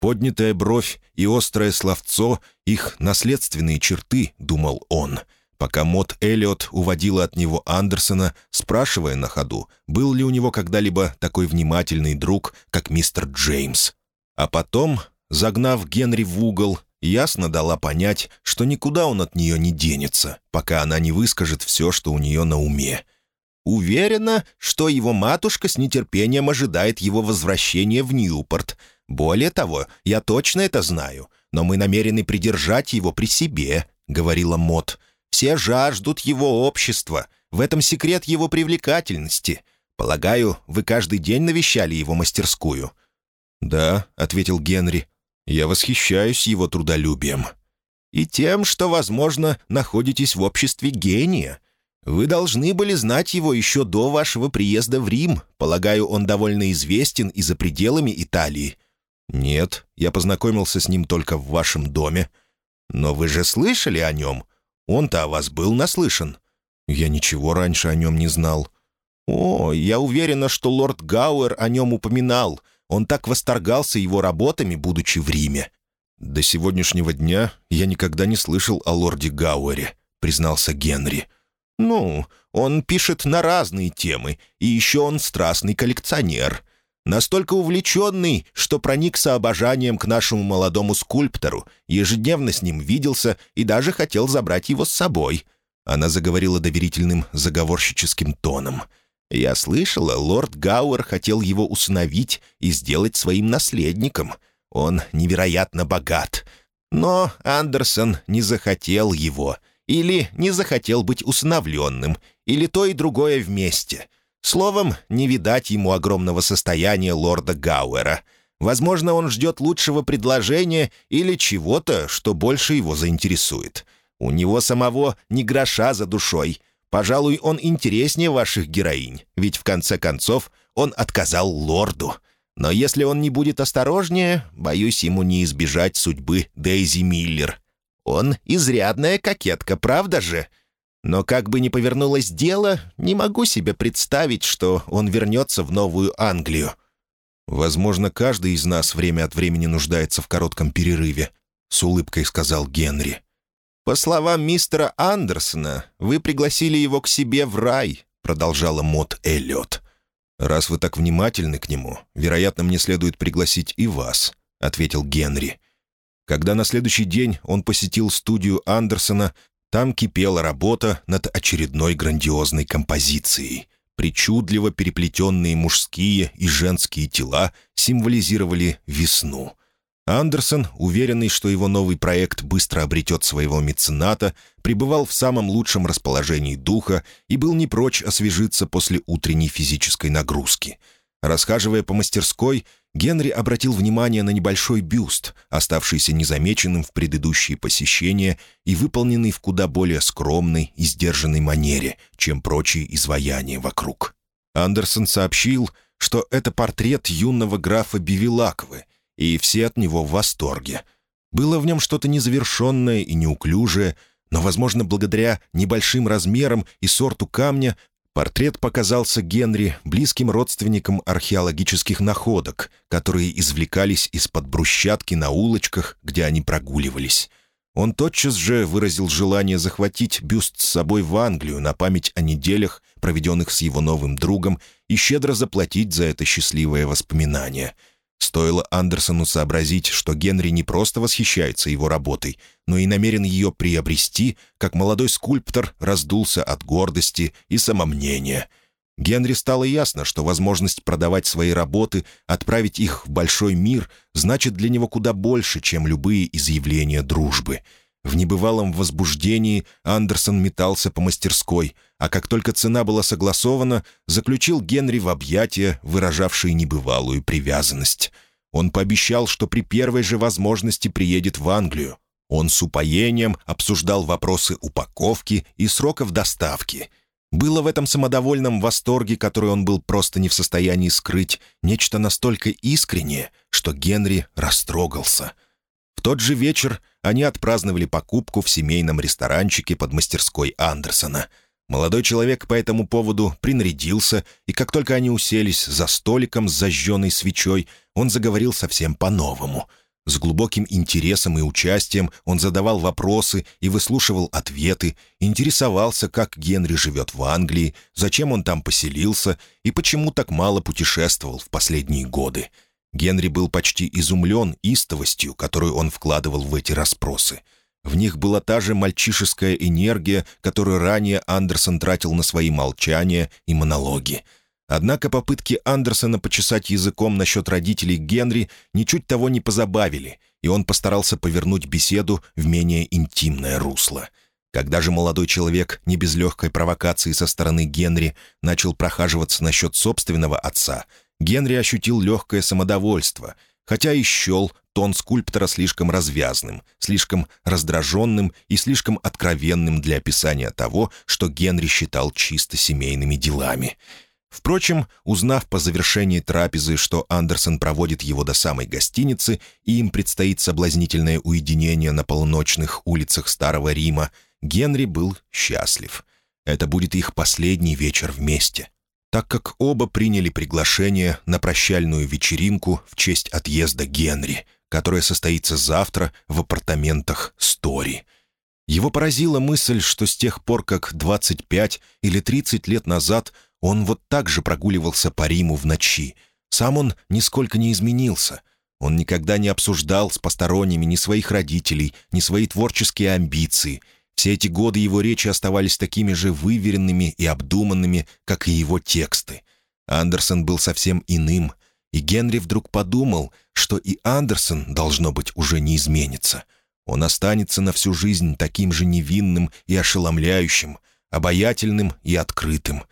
Поднятая бровь и острое словцо — их наследственные черты, думал он — пока Мот Эллиот уводила от него Андерсона, спрашивая на ходу, был ли у него когда-либо такой внимательный друг, как мистер Джеймс. А потом, загнав Генри в угол, ясно дала понять, что никуда он от нее не денется, пока она не выскажет все, что у нее на уме. Уверена, что его матушка с нетерпением ожидает его возвращения в Ньюпорт. Более того, я точно это знаю, но мы намерены придержать его при себе», — говорила Мот. Все жаждут его общества. В этом секрет его привлекательности. Полагаю, вы каждый день навещали его мастерскую». «Да», — ответил Генри. «Я восхищаюсь его трудолюбием». «И тем, что, возможно, находитесь в обществе гения. Вы должны были знать его еще до вашего приезда в Рим. Полагаю, он довольно известен и за пределами Италии». «Нет, я познакомился с ним только в вашем доме». «Но вы же слышали о нем? Он-то о вас был наслышан?» «Я ничего раньше о нем не знал». «О, я уверена, что лорд Гауэр о нем упоминал. Он так восторгался его работами, будучи в Риме». «До сегодняшнего дня я никогда не слышал о лорде Гауэре», — признался Генри. «Ну, он пишет на разные темы, и еще он страстный коллекционер. Настолько увлеченный, что проникся обожанием к нашему молодому скульптору, ежедневно с ним виделся и даже хотел забрать его с собой. Она заговорила доверительным, заговорщическим тоном. «Я слышала, лорд Гауэр хотел его усыновить и сделать своим наследником. Он невероятно богат. Но Андерсон не захотел его, или не захотел быть усыновленным, или то и другое вместе». Словом, не видать ему огромного состояния лорда Гауэра. Возможно, он ждет лучшего предложения или чего-то, что больше его заинтересует. У него самого ни гроша за душой. Пожалуй, он интереснее ваших героинь, ведь в конце концов он отказал лорду. Но если он не будет осторожнее, боюсь, ему не избежать судьбы Дейзи Миллер. Он изрядная кокетка, правда же?» Но как бы ни повернулось дело, не могу себе представить, что он вернется в Новую Англию. «Возможно, каждый из нас время от времени нуждается в коротком перерыве», — с улыбкой сказал Генри. «По словам мистера Андерсона, вы пригласили его к себе в рай», — продолжала Мот Эллиот. «Раз вы так внимательны к нему, вероятно, мне следует пригласить и вас», — ответил Генри. Когда на следующий день он посетил студию Андерсона, там кипела работа над очередной грандиозной композицией. Причудливо переплетенные мужские и женские тела символизировали весну. Андерсон, уверенный, что его новый проект быстро обретет своего мецената, пребывал в самом лучшем расположении духа и был не прочь освежиться после утренней физической нагрузки. Расхаживая по мастерской, Генри обратил внимание на небольшой бюст, оставшийся незамеченным в предыдущие посещения и выполненный в куда более скромной и сдержанной манере, чем прочие изваяния вокруг. Андерсон сообщил, что это портрет юного графа Бивилаквы, и все от него в восторге. Было в нем что-то незавершенное и неуклюжее, но, возможно, благодаря небольшим размерам и сорту камня Портрет показался Генри близким родственником археологических находок, которые извлекались из-под брусчатки на улочках, где они прогуливались. Он тотчас же выразил желание захватить бюст с собой в Англию на память о неделях, проведенных с его новым другом, и щедро заплатить за это счастливое воспоминание — Стоило Андерсону сообразить, что Генри не просто восхищается его работой, но и намерен ее приобрести, как молодой скульптор раздулся от гордости и самомнения. Генри стало ясно, что возможность продавать свои работы, отправить их в большой мир, значит для него куда больше, чем любые изъявления дружбы — в небывалом возбуждении Андерсон метался по мастерской, а как только цена была согласована, заключил Генри в объятия, выражавшие небывалую привязанность. Он пообещал, что при первой же возможности приедет в Англию. Он с упоением обсуждал вопросы упаковки и сроков доставки. Было в этом самодовольном восторге, который он был просто не в состоянии скрыть, нечто настолько искреннее, что Генри растрогался. В тот же вечер они отпраздновали покупку в семейном ресторанчике под мастерской Андерсона — Молодой человек по этому поводу принарядился, и как только они уселись за столиком с зажженной свечой, он заговорил совсем по-новому. С глубоким интересом и участием он задавал вопросы и выслушивал ответы, интересовался, как Генри живет в Англии, зачем он там поселился и почему так мало путешествовал в последние годы. Генри был почти изумлен истовостью, которую он вкладывал в эти расспросы — в них была та же мальчишеская энергия, которую ранее Андерсон тратил на свои молчания и монологи. Однако попытки Андерсона почесать языком насчет родителей Генри ничуть того не позабавили, и он постарался повернуть беседу в менее интимное русло. Когда же молодой человек, не без легкой провокации со стороны Генри, начал прохаживаться насчет собственного отца, Генри ощутил легкое самодовольство — хотя и счел тон скульптора слишком развязным, слишком раздраженным и слишком откровенным для описания того, что Генри считал чисто семейными делами. Впрочем, узнав по завершении трапезы, что Андерсон проводит его до самой гостиницы и им предстоит соблазнительное уединение на полуночных улицах Старого Рима, Генри был счастлив. Это будет их последний вечер вместе так как оба приняли приглашение на прощальную вечеринку в честь отъезда Генри, которая состоится завтра в апартаментах Стори. Его поразила мысль, что с тех пор, как 25 или 30 лет назад он вот так же прогуливался по Риму в ночи, сам он нисколько не изменился. Он никогда не обсуждал с посторонними ни своих родителей, ни свои творческие амбиции — все эти годы его речи оставались такими же выверенными и обдуманными, как и его тексты. Андерсон был совсем иным, и Генри вдруг подумал, что и Андерсон, должно быть, уже не изменится. Он останется на всю жизнь таким же невинным и ошеломляющим, обаятельным и открытым.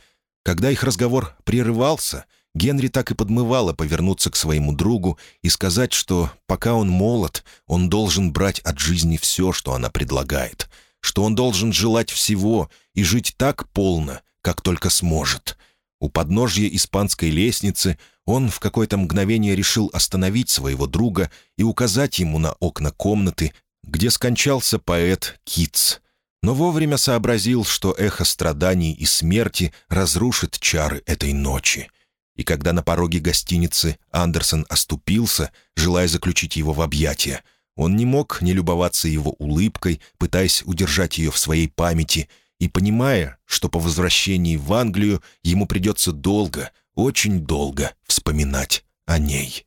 Когда их разговор прерывался, Генри так и подмывало повернуться к своему другу и сказать, что пока он молод, он должен брать от жизни все, что она предлагает — что он должен желать всего и жить так полно, как только сможет. У подножья испанской лестницы он в какое-то мгновение решил остановить своего друга и указать ему на окна комнаты, где скончался поэт Китс, но вовремя сообразил, что эхо страданий и смерти разрушит чары этой ночи. И когда на пороге гостиницы Андерсон оступился, желая заключить его в объятия, он не мог не любоваться его улыбкой, пытаясь удержать ее в своей памяти, и понимая, что по возвращении в Англию ему придется долго, очень долго вспоминать о ней.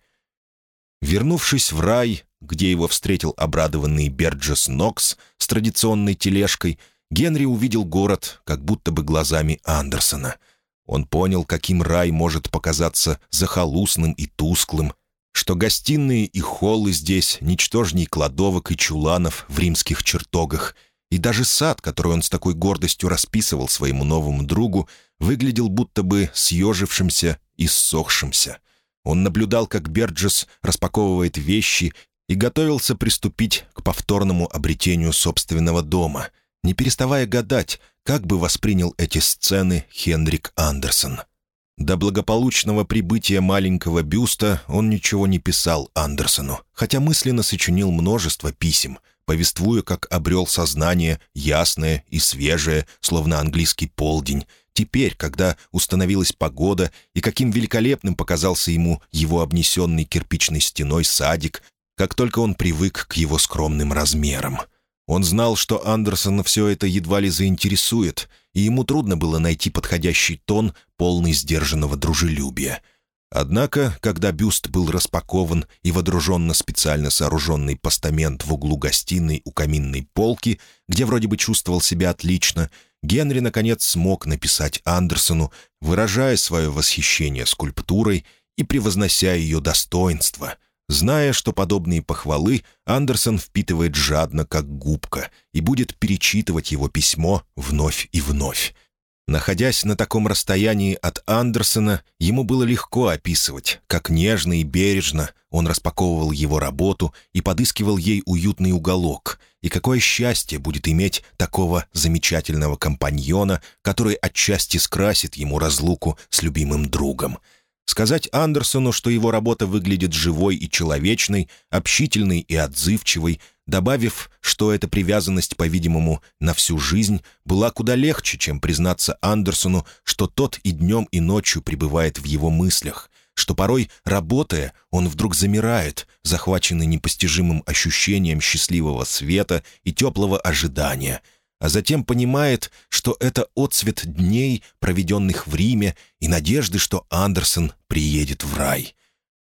Вернувшись в рай, где его встретил обрадованный Берджес Нокс с традиционной тележкой, Генри увидел город как будто бы глазами Андерсона. Он понял, каким рай может показаться захолустным и тусклым, что гостиные и холлы здесь ничтожней кладовок и чуланов в римских чертогах, и даже сад, который он с такой гордостью расписывал своему новому другу, выглядел будто бы съежившимся и ссохшимся. Он наблюдал, как Берджес распаковывает вещи и готовился приступить к повторному обретению собственного дома, не переставая гадать, как бы воспринял эти сцены Хендрик Андерсон. До благополучного прибытия маленького бюста он ничего не писал Андерсону, хотя мысленно сочинил множество писем, повествуя, как обрел сознание, ясное и свежее, словно английский полдень, теперь, когда установилась погода, и каким великолепным показался ему его обнесенный кирпичной стеной садик, как только он привык к его скромным размерам. Он знал, что Андерсона все это едва ли заинтересует, и ему трудно было найти подходящий тон, полный сдержанного дружелюбия. Однако, когда бюст был распакован и водружен на специально сооруженный постамент в углу гостиной у каминной полки, где вроде бы чувствовал себя отлично, Генри, наконец, смог написать Андерсону, выражая свое восхищение скульптурой и превознося ее достоинство — зная, что подобные похвалы Андерсон впитывает жадно, как губка, и будет перечитывать его письмо вновь и вновь. Находясь на таком расстоянии от Андерсона, ему было легко описывать, как нежно и бережно он распаковывал его работу и подыскивал ей уютный уголок, и какое счастье будет иметь такого замечательного компаньона, который отчасти скрасит ему разлуку с любимым другом. Сказать Андерсону, что его работа выглядит живой и человечной, общительной и отзывчивой, добавив, что эта привязанность, по-видимому, на всю жизнь, была куда легче, чем признаться Андерсону, что тот и днем, и ночью пребывает в его мыслях, что порой, работая, он вдруг замирает, захваченный непостижимым ощущением счастливого света и теплого ожидания, а затем понимает, что это отцвет дней, проведенных в Риме, и надежды, что Андерсон приедет в рай.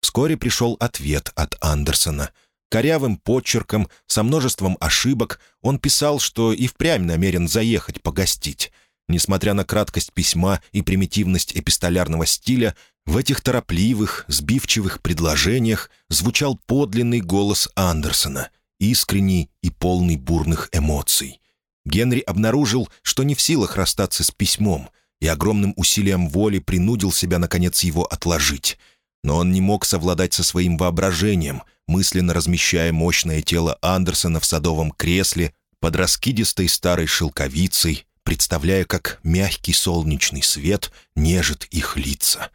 Вскоре пришел ответ от Андерсона — Корявым почерком, со множеством ошибок, он писал, что и впрямь намерен заехать погостить. Несмотря на краткость письма и примитивность эпистолярного стиля, в этих торопливых, сбивчивых предложениях звучал подлинный голос Андерсона, искренний и полный бурных эмоций. Генри обнаружил, что не в силах расстаться с письмом, и огромным усилием воли принудил себя, наконец, его отложить. Но он не мог совладать со своим воображением — мысленно размещая мощное тело Андерсона в садовом кресле под раскидистой старой шелковицей, представляя, как мягкий солнечный свет нежит их лица.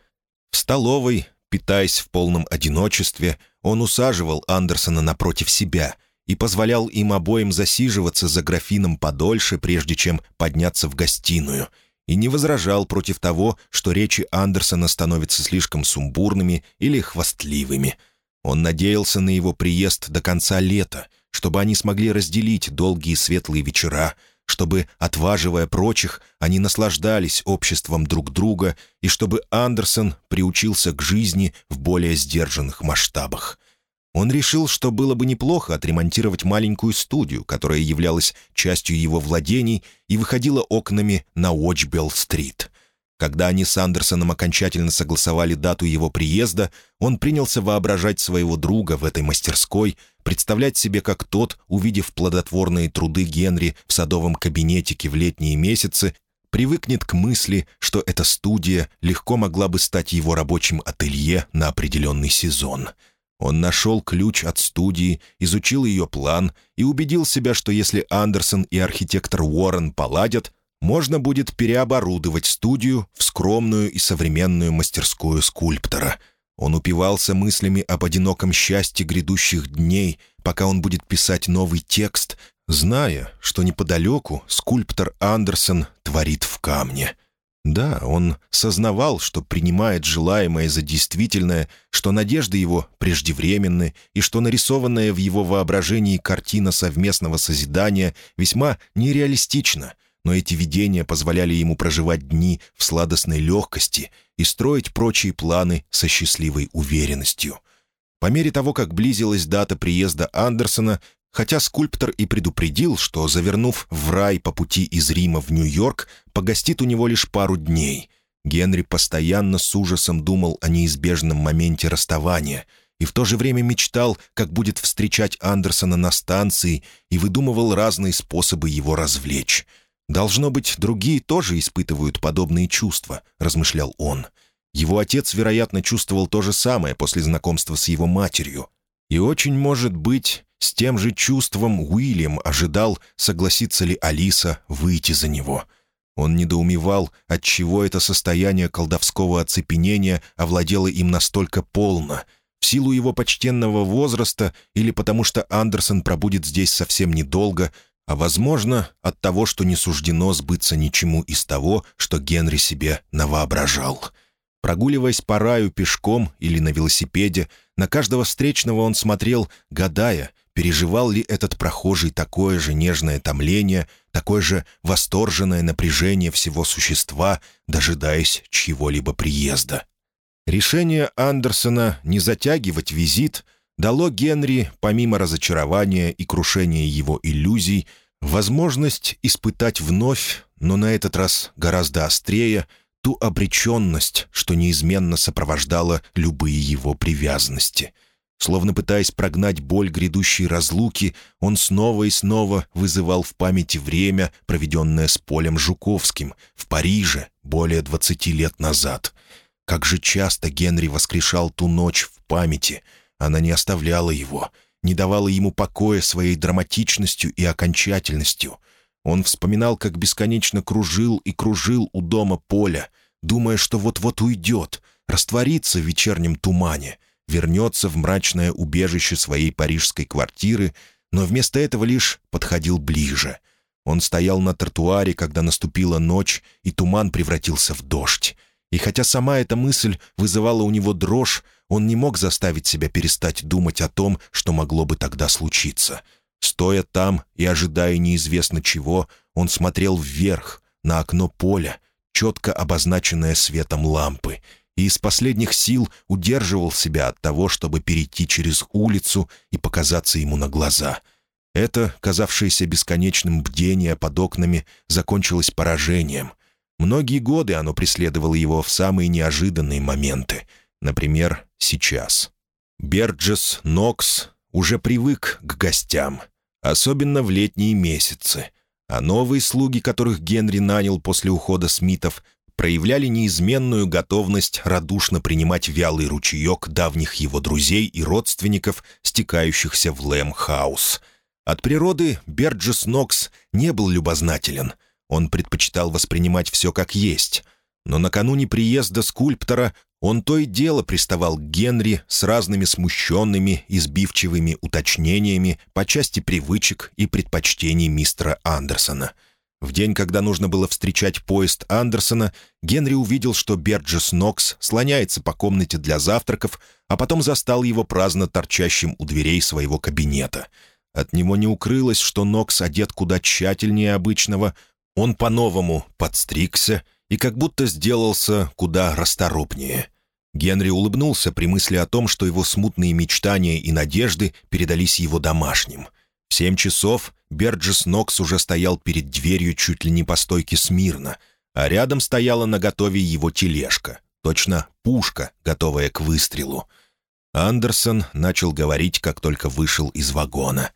В столовой, питаясь в полном одиночестве, он усаживал Андерсона напротив себя и позволял им обоим засиживаться за графином подольше, прежде чем подняться в гостиную, и не возражал против того, что речи Андерсона становятся слишком сумбурными или хвастливыми — он надеялся на его приезд до конца лета, чтобы они смогли разделить долгие светлые вечера, чтобы, отваживая прочих, они наслаждались обществом друг друга и чтобы Андерсон приучился к жизни в более сдержанных масштабах. Он решил, что было бы неплохо отремонтировать маленькую студию, которая являлась частью его владений и выходила окнами на Уотчбелл-стрит. Когда они с Андерсоном окончательно согласовали дату его приезда, он принялся воображать своего друга в этой мастерской, представлять себе, как тот, увидев плодотворные труды Генри в садовом кабинетике в летние месяцы, привыкнет к мысли, что эта студия легко могла бы стать его рабочим ателье на определенный сезон. Он нашел ключ от студии, изучил ее план и убедил себя, что если Андерсон и архитектор Уоррен поладят, можно будет переоборудовать студию в скромную и современную мастерскую скульптора. Он упивался мыслями об одиноком счастье грядущих дней, пока он будет писать новый текст, зная, что неподалеку скульптор Андерсон творит в камне. Да, он сознавал, что принимает желаемое за действительное, что надежды его преждевременны и что нарисованная в его воображении картина совместного созидания весьма нереалистична — но эти видения позволяли ему проживать дни в сладостной легкости и строить прочие планы со счастливой уверенностью. По мере того, как близилась дата приезда Андерсона, хотя скульптор и предупредил, что, завернув в рай по пути из Рима в Нью-Йорк, погостит у него лишь пару дней, Генри постоянно с ужасом думал о неизбежном моменте расставания — и в то же время мечтал, как будет встречать Андерсона на станции, и выдумывал разные способы его развлечь. «Должно быть, другие тоже испытывают подобные чувства», — размышлял он. Его отец, вероятно, чувствовал то же самое после знакомства с его матерью. И очень, может быть, с тем же чувством Уильям ожидал, согласится ли Алиса выйти за него. Он недоумевал, отчего это состояние колдовского оцепенения овладело им настолько полно — в силу его почтенного возраста или потому что Андерсон пробудет здесь совсем недолго, а, возможно, от того, что не суждено сбыться ничему из того, что Генри себе навоображал. Прогуливаясь по раю пешком или на велосипеде, на каждого встречного он смотрел, гадая, переживал ли этот прохожий такое же нежное томление, такое же восторженное напряжение всего существа, дожидаясь чьего-либо приезда. Решение Андерсона не затягивать визит — дало Генри, помимо разочарования и крушения его иллюзий, возможность испытать вновь, но на этот раз гораздо острее, ту обреченность, что неизменно сопровождала любые его привязанности. Словно пытаясь прогнать боль грядущей разлуки, он снова и снова вызывал в памяти время, проведенное с Полем Жуковским в Париже более двадцати лет назад. Как же часто Генри воскрешал ту ночь в памяти. Она не оставляла его, не давала ему покоя своей драматичностью и окончательностью. Он вспоминал, как бесконечно кружил и кружил у дома Поля, думая, что вот-вот уйдет, растворится в вечернем тумане, вернется в мрачное убежище своей парижской квартиры, но вместо этого лишь подходил ближе. Он стоял на тротуаре, когда наступила ночь, и туман превратился в дождь. И хотя сама эта мысль вызывала у него дрожь, он не мог заставить себя перестать думать о том, что могло бы тогда случиться. Стоя там и ожидая неизвестно чего, он смотрел вверх, на окно поля, четко обозначенное светом лампы, и из последних сил удерживал себя от того, чтобы перейти через улицу и показаться ему на глаза. Это, казавшееся бесконечным бдение под окнами, закончилось поражением. Многие годы оно преследовало его в самые неожиданные моменты. Например, сейчас. Берджес Нокс уже привык к гостям, особенно в летние месяцы, а новые слуги, которых Генри нанял после ухода Смитов, проявляли неизменную готовность радушно принимать вялый ручеек давних его друзей и родственников, стекающихся в Лэм-хаус. От природы Берджес Нокс не был любознателен. Он предпочитал воспринимать все как есть. Но накануне приезда скульптора он то и дело приставал к Генри с разными смущенными и сбивчивыми уточнениями по части привычек и предпочтений мистера Андерсона — в день, когда нужно было встречать поезд Андерсона, Генри увидел, что Берджес Нокс слоняется по комнате для завтраков, а потом застал его праздно торчащим у дверей своего кабинета. От него не укрылось, что Нокс одет куда тщательнее обычного, он по-новому подстригся и как будто сделался куда расторопнее. Генри улыбнулся при мысли о том, что его смутные мечтания и надежды передались его домашним — в семь часов Берджес Нокс уже стоял перед дверью чуть ли не по стойке смирно, а рядом стояла на готове его тележка, точно пушка, готовая к выстрелу. Андерсон начал говорить, как только вышел из вагона.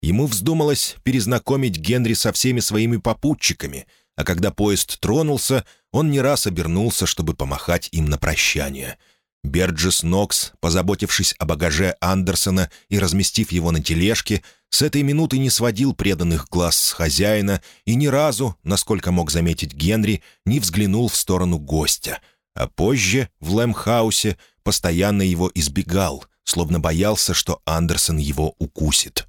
Ему вздумалось перезнакомить Генри со всеми своими попутчиками, а когда поезд тронулся, он не раз обернулся, чтобы помахать им на прощание — Берджес Нокс, позаботившись о багаже Андерсона и разместив его на тележке, с этой минуты не сводил преданных глаз с хозяина и ни разу, насколько мог заметить Генри, не взглянул в сторону гостя, а позже, в Лэмхаусе, постоянно его избегал, словно боялся, что Андерсон его укусит.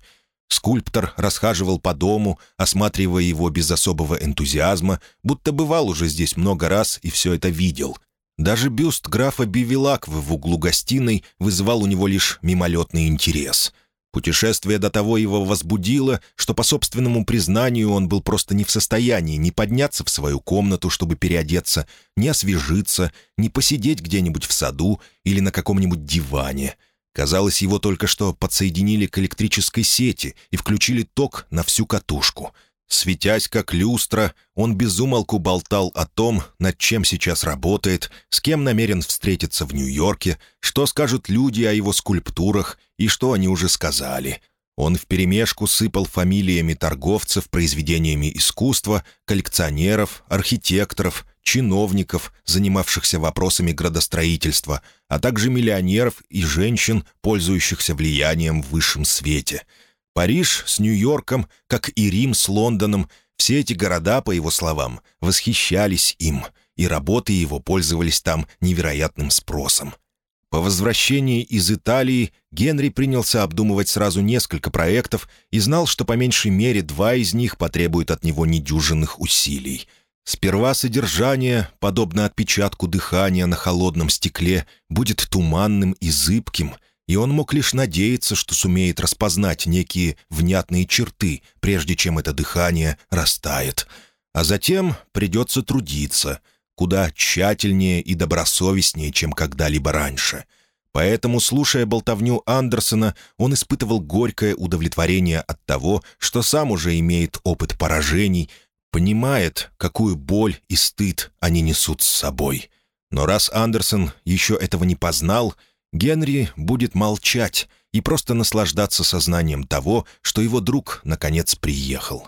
Скульптор расхаживал по дому, осматривая его без особого энтузиазма, будто бывал уже здесь много раз и все это видел, даже бюст графа Бивилаквы в углу гостиной вызывал у него лишь мимолетный интерес. Путешествие до того его возбудило, что, по собственному признанию, он был просто не в состоянии ни подняться в свою комнату, чтобы переодеться, ни освежиться, ни посидеть где-нибудь в саду или на каком-нибудь диване. Казалось, его только что подсоединили к электрической сети и включили ток на всю катушку — Светясь как люстра, он безумолку болтал о том, над чем сейчас работает, с кем намерен встретиться в Нью-Йорке, что скажут люди о его скульптурах и что они уже сказали. Он вперемешку сыпал фамилиями торговцев произведениями искусства, коллекционеров, архитекторов, чиновников, занимавшихся вопросами градостроительства, а также миллионеров и женщин, пользующихся влиянием в высшем свете — Париж с Нью-Йорком, как и Рим с Лондоном, все эти города, по его словам, восхищались им, и работы его пользовались там невероятным спросом. По возвращении из Италии Генри принялся обдумывать сразу несколько проектов и знал, что по меньшей мере два из них потребуют от него недюжинных усилий. Сперва содержание, подобно отпечатку дыхания на холодном стекле, будет туманным и зыбким — и он мог лишь надеяться, что сумеет распознать некие внятные черты, прежде чем это дыхание растает. А затем придется трудиться, куда тщательнее и добросовестнее, чем когда-либо раньше. Поэтому, слушая болтовню Андерсона, он испытывал горькое удовлетворение от того, что сам уже имеет опыт поражений, понимает, какую боль и стыд они несут с собой. Но раз Андерсон еще этого не познал — Генри будет молчать и просто наслаждаться сознанием того, что его друг, наконец, приехал.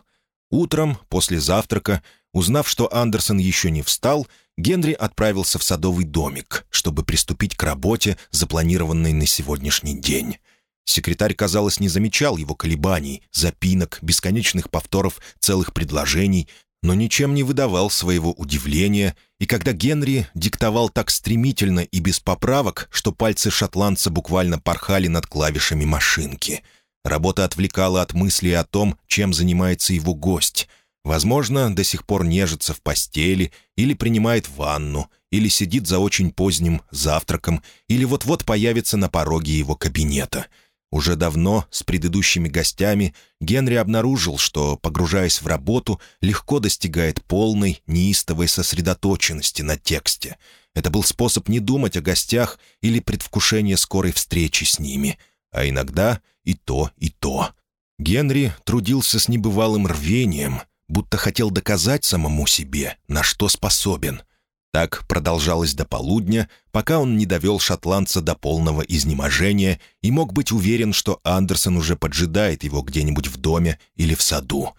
Утром, после завтрака, узнав, что Андерсон еще не встал, Генри отправился в садовый домик, чтобы приступить к работе, запланированной на сегодняшний день. Секретарь, казалось, не замечал его колебаний, запинок, бесконечных повторов целых предложений, но ничем не выдавал своего удивления, и когда Генри диктовал так стремительно и без поправок, что пальцы шотландца буквально порхали над клавишами машинки. Работа отвлекала от мысли о том, чем занимается его гость. Возможно, до сих пор нежится в постели, или принимает ванну, или сидит за очень поздним завтраком, или вот-вот появится на пороге его кабинета — уже давно, с предыдущими гостями, Генри обнаружил, что, погружаясь в работу, легко достигает полной, неистовой сосредоточенности на тексте. Это был способ не думать о гостях или предвкушение скорой встречи с ними, а иногда и то, и то. Генри трудился с небывалым рвением, будто хотел доказать самому себе, на что способен — так продолжалось до полудня, пока он не довел шотландца до полного изнеможения и мог быть уверен, что Андерсон уже поджидает его где-нибудь в доме или в саду.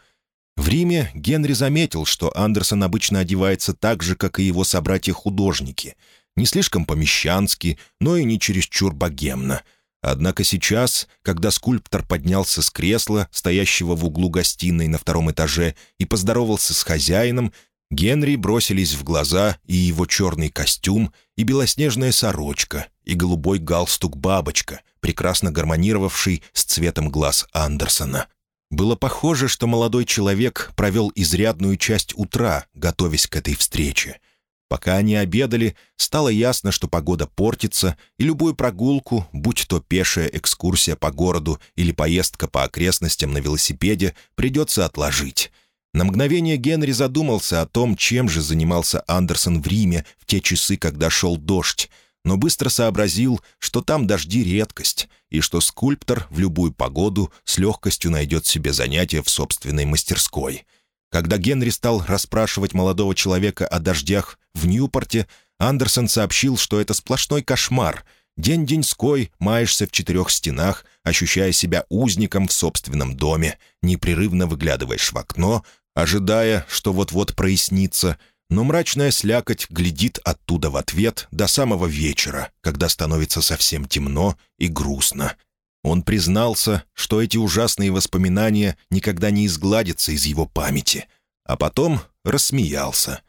В Риме Генри заметил, что Андерсон обычно одевается так же, как и его собратья-художники. Не слишком помещански, но и не чересчур богемно. Однако сейчас, когда скульптор поднялся с кресла, стоящего в углу гостиной на втором этаже, и поздоровался с хозяином, Генри бросились в глаза и его черный костюм, и белоснежная сорочка, и голубой галстук-бабочка, прекрасно гармонировавший с цветом глаз Андерсона. Было похоже, что молодой человек провел изрядную часть утра, готовясь к этой встрече. Пока они обедали, стало ясно, что погода портится, и любую прогулку, будь то пешая экскурсия по городу или поездка по окрестностям на велосипеде, придется отложить. На мгновение Генри задумался о том, чем же занимался Андерсон в Риме в те часы, когда шел дождь, но быстро сообразил, что там дожди редкость, и что скульптор в любую погоду с легкостью найдет себе занятие в собственной мастерской. Когда Генри стал расспрашивать молодого человека о дождях в Ньюпорте, Андерсон сообщил, что это сплошной кошмар. День-деньской маешься в четырех стенах, ощущая себя узником в собственном доме, непрерывно выглядываешь в окно, ожидая, что вот-вот прояснится, но мрачная слякоть глядит оттуда в ответ до самого вечера, когда становится совсем темно и грустно. Он признался, что эти ужасные воспоминания никогда не изгладятся из его памяти, а потом рассмеялся.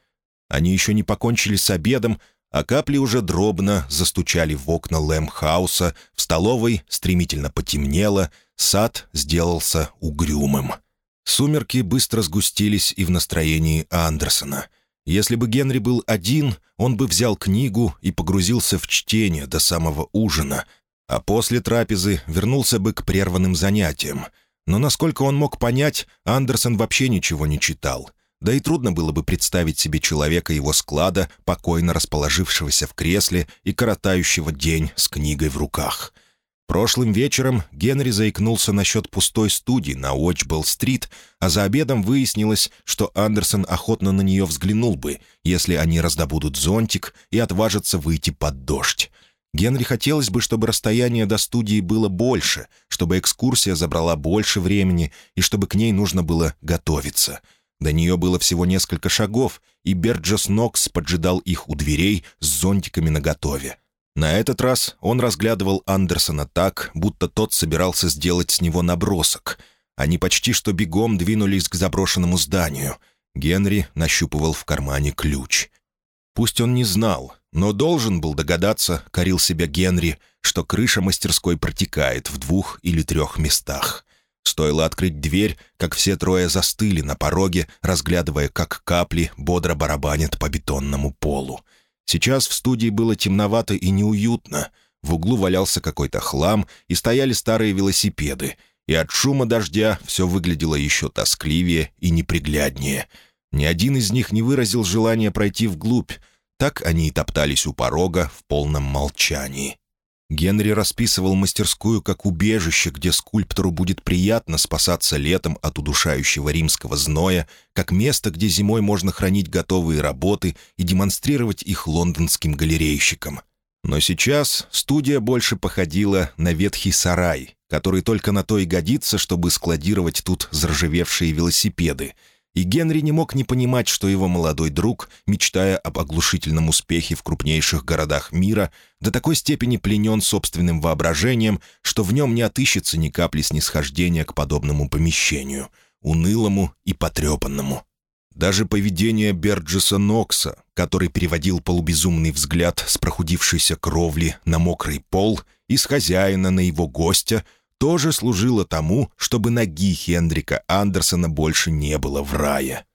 Они еще не покончили с обедом, а капли уже дробно застучали в окна Лэмхауса, в столовой стремительно потемнело, сад сделался угрюмым. Сумерки быстро сгустились и в настроении Андерсона. Если бы Генри был один, он бы взял книгу и погрузился в чтение до самого ужина, а после трапезы вернулся бы к прерванным занятиям. Но, насколько он мог понять, Андерсон вообще ничего не читал. Да и трудно было бы представить себе человека его склада, покойно расположившегося в кресле и коротающего день с книгой в руках — Прошлым вечером Генри заикнулся насчет пустой студии на Уотчбелл-стрит, а за обедом выяснилось, что Андерсон охотно на нее взглянул бы, если они раздобудут зонтик и отважатся выйти под дождь. Генри хотелось бы, чтобы расстояние до студии было больше, чтобы экскурсия забрала больше времени и чтобы к ней нужно было готовиться. До нее было всего несколько шагов, и Берджес Нокс поджидал их у дверей с зонтиками наготове. На этот раз он разглядывал Андерсона так, будто тот собирался сделать с него набросок. Они почти что бегом двинулись к заброшенному зданию. Генри нащупывал в кармане ключ. Пусть он не знал, но должен был догадаться, корил себя Генри, что крыша мастерской протекает в двух или трех местах. Стоило открыть дверь, как все трое застыли на пороге, разглядывая, как капли бодро барабанят по бетонному полу. Сейчас в студии было темновато и неуютно. В углу валялся какой-то хлам, и стояли старые велосипеды. И от шума дождя все выглядело еще тоскливее и непригляднее. Ни один из них не выразил желания пройти вглубь. Так они и топтались у порога в полном молчании. Генри расписывал мастерскую как убежище, где скульптору будет приятно спасаться летом от удушающего римского зноя, как место, где зимой можно хранить готовые работы и демонстрировать их лондонским галерейщикам. Но сейчас студия больше походила на ветхий сарай, который только на то и годится, чтобы складировать тут заржавевшие велосипеды — и Генри не мог не понимать, что его молодой друг, мечтая об оглушительном успехе в крупнейших городах мира, до такой степени пленен собственным воображением, что в нем не отыщется ни капли снисхождения к подобному помещению, унылому и потрепанному. Даже поведение Берджеса Нокса, который переводил полубезумный взгляд с прохудившейся кровли на мокрый пол и с хозяина на его гостя — тоже служило тому, чтобы ноги Хендрика Андерсона больше не было в рае.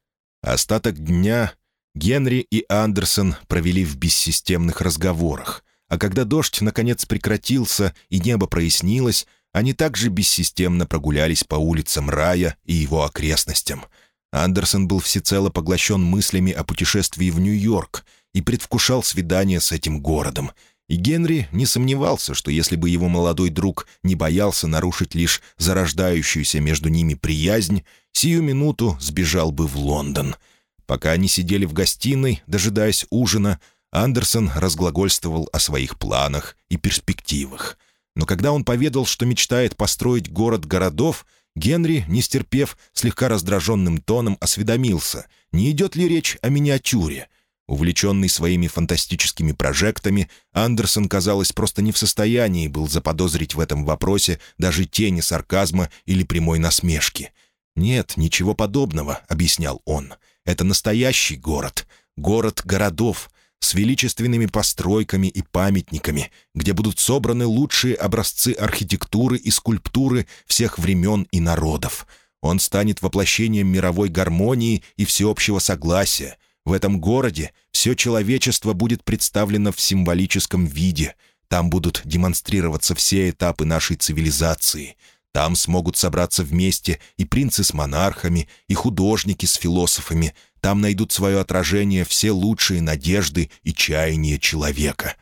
Остаток дня Генри и Андерсон провели в бессистемных разговорах, а когда дождь наконец прекратился и небо прояснилось, они также бессистемно прогулялись по улицам рая и его окрестностям. Андерсон был всецело поглощен мыслями о путешествии в Нью-Йорк и предвкушал свидание с этим городом — и Генри не сомневался, что если бы его молодой друг не боялся нарушить лишь зарождающуюся между ними приязнь, сию минуту сбежал бы в Лондон. Пока они сидели в гостиной, дожидаясь ужина, Андерсон разглагольствовал о своих планах и перспективах. Но когда он поведал, что мечтает построить город городов, Генри, не стерпев, слегка раздраженным тоном осведомился, не идет ли речь о миниатюре — Увлеченный своими фантастическими прожектами, Андерсон, казалось, просто не в состоянии был заподозрить в этом вопросе даже тени сарказма или прямой насмешки. «Нет, ничего подобного», — объяснял он. «Это настоящий город, город городов, с величественными постройками и памятниками, где будут собраны лучшие образцы архитектуры и скульптуры всех времен и народов. Он станет воплощением мировой гармонии и всеобщего согласия, в этом городе все человечество будет представлено в символическом виде. Там будут демонстрироваться все этапы нашей цивилизации. Там смогут собраться вместе и принцы с монархами, и художники с философами. Там найдут свое отражение все лучшие надежды и чаяния человека.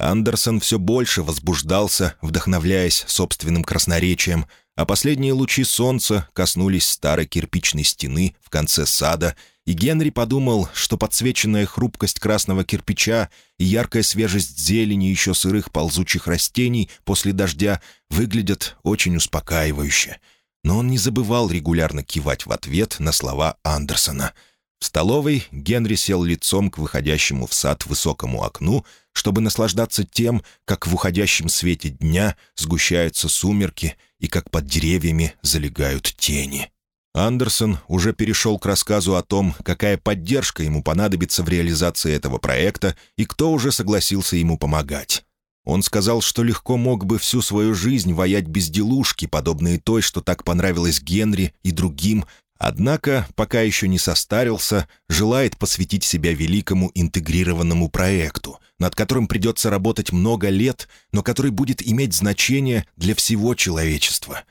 Андерсон все больше возбуждался, вдохновляясь собственным красноречием, а последние лучи солнца коснулись старой кирпичной стены в конце сада — и Генри подумал, что подсвеченная хрупкость красного кирпича и яркая свежесть зелени еще сырых ползучих растений после дождя выглядят очень успокаивающе. Но он не забывал регулярно кивать в ответ на слова Андерсона. В столовой Генри сел лицом к выходящему в сад высокому окну, чтобы наслаждаться тем, как в уходящем свете дня сгущаются сумерки и как под деревьями залегают тени. Андерсон уже перешел к рассказу о том, какая поддержка ему понадобится в реализации этого проекта и кто уже согласился ему помогать. Он сказал, что легко мог бы всю свою жизнь воять безделушки, подобные той, что так понравилось Генри и другим, однако, пока еще не состарился, желает посвятить себя великому интегрированному проекту, над которым придется работать много лет, но который будет иметь значение для всего человечества.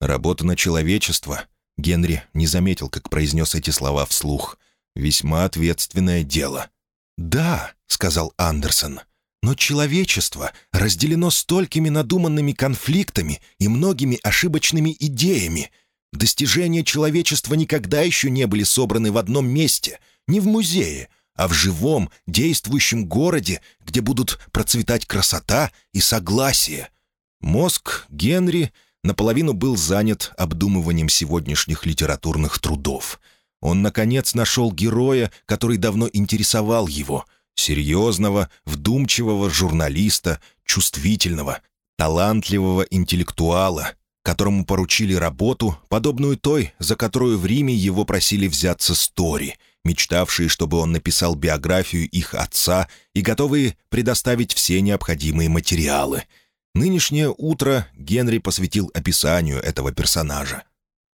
Работа на человечество Генри не заметил, как произнес эти слова вслух. «Весьма ответственное дело». «Да», — сказал Андерсон, — «но человечество разделено столькими надуманными конфликтами и многими ошибочными идеями. Достижения человечества никогда еще не были собраны в одном месте, не в музее, а в живом, действующем городе, где будут процветать красота и согласие». Мозг Генри наполовину был занят обдумыванием сегодняшних литературных трудов. Он, наконец, нашел героя, который давно интересовал его, серьезного, вдумчивого журналиста, чувствительного, талантливого интеллектуала, которому поручили работу, подобную той, за которую в Риме его просили взяться Стори, мечтавшие, чтобы он написал биографию их отца и готовые предоставить все необходимые материалы — Нынешнее утро Генри посвятил описанию этого персонажа.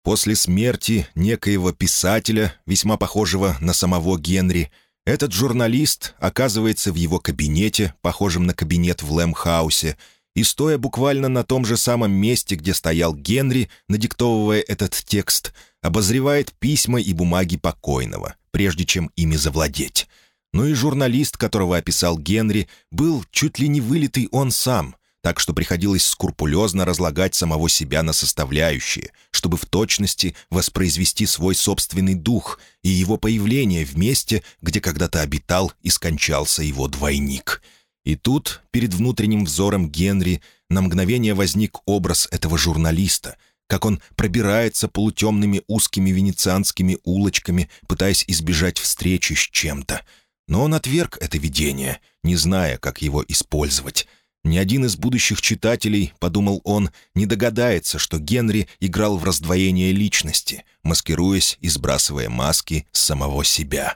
После смерти некоего писателя, весьма похожего на самого Генри, этот журналист оказывается в его кабинете, похожем на кабинет в Лэмхаусе, и, стоя буквально на том же самом месте, где стоял Генри, надиктовывая этот текст, обозревает письма и бумаги покойного, прежде чем ими завладеть. Но и журналист, которого описал Генри, был чуть ли не вылитый он сам — так что приходилось скрупулезно разлагать самого себя на составляющие, чтобы в точности воспроизвести свой собственный дух и его появление в месте, где когда-то обитал и скончался его двойник. И тут перед внутренним взором Генри на мгновение возник образ этого журналиста, как он пробирается полутемными узкими венецианскими улочками, пытаясь избежать встречи с чем-то. Но он отверг это видение, не зная, как его использовать. Ни один из будущих читателей, подумал он, не догадается, что Генри играл в раздвоение личности, маскируясь и сбрасывая маски с самого себя.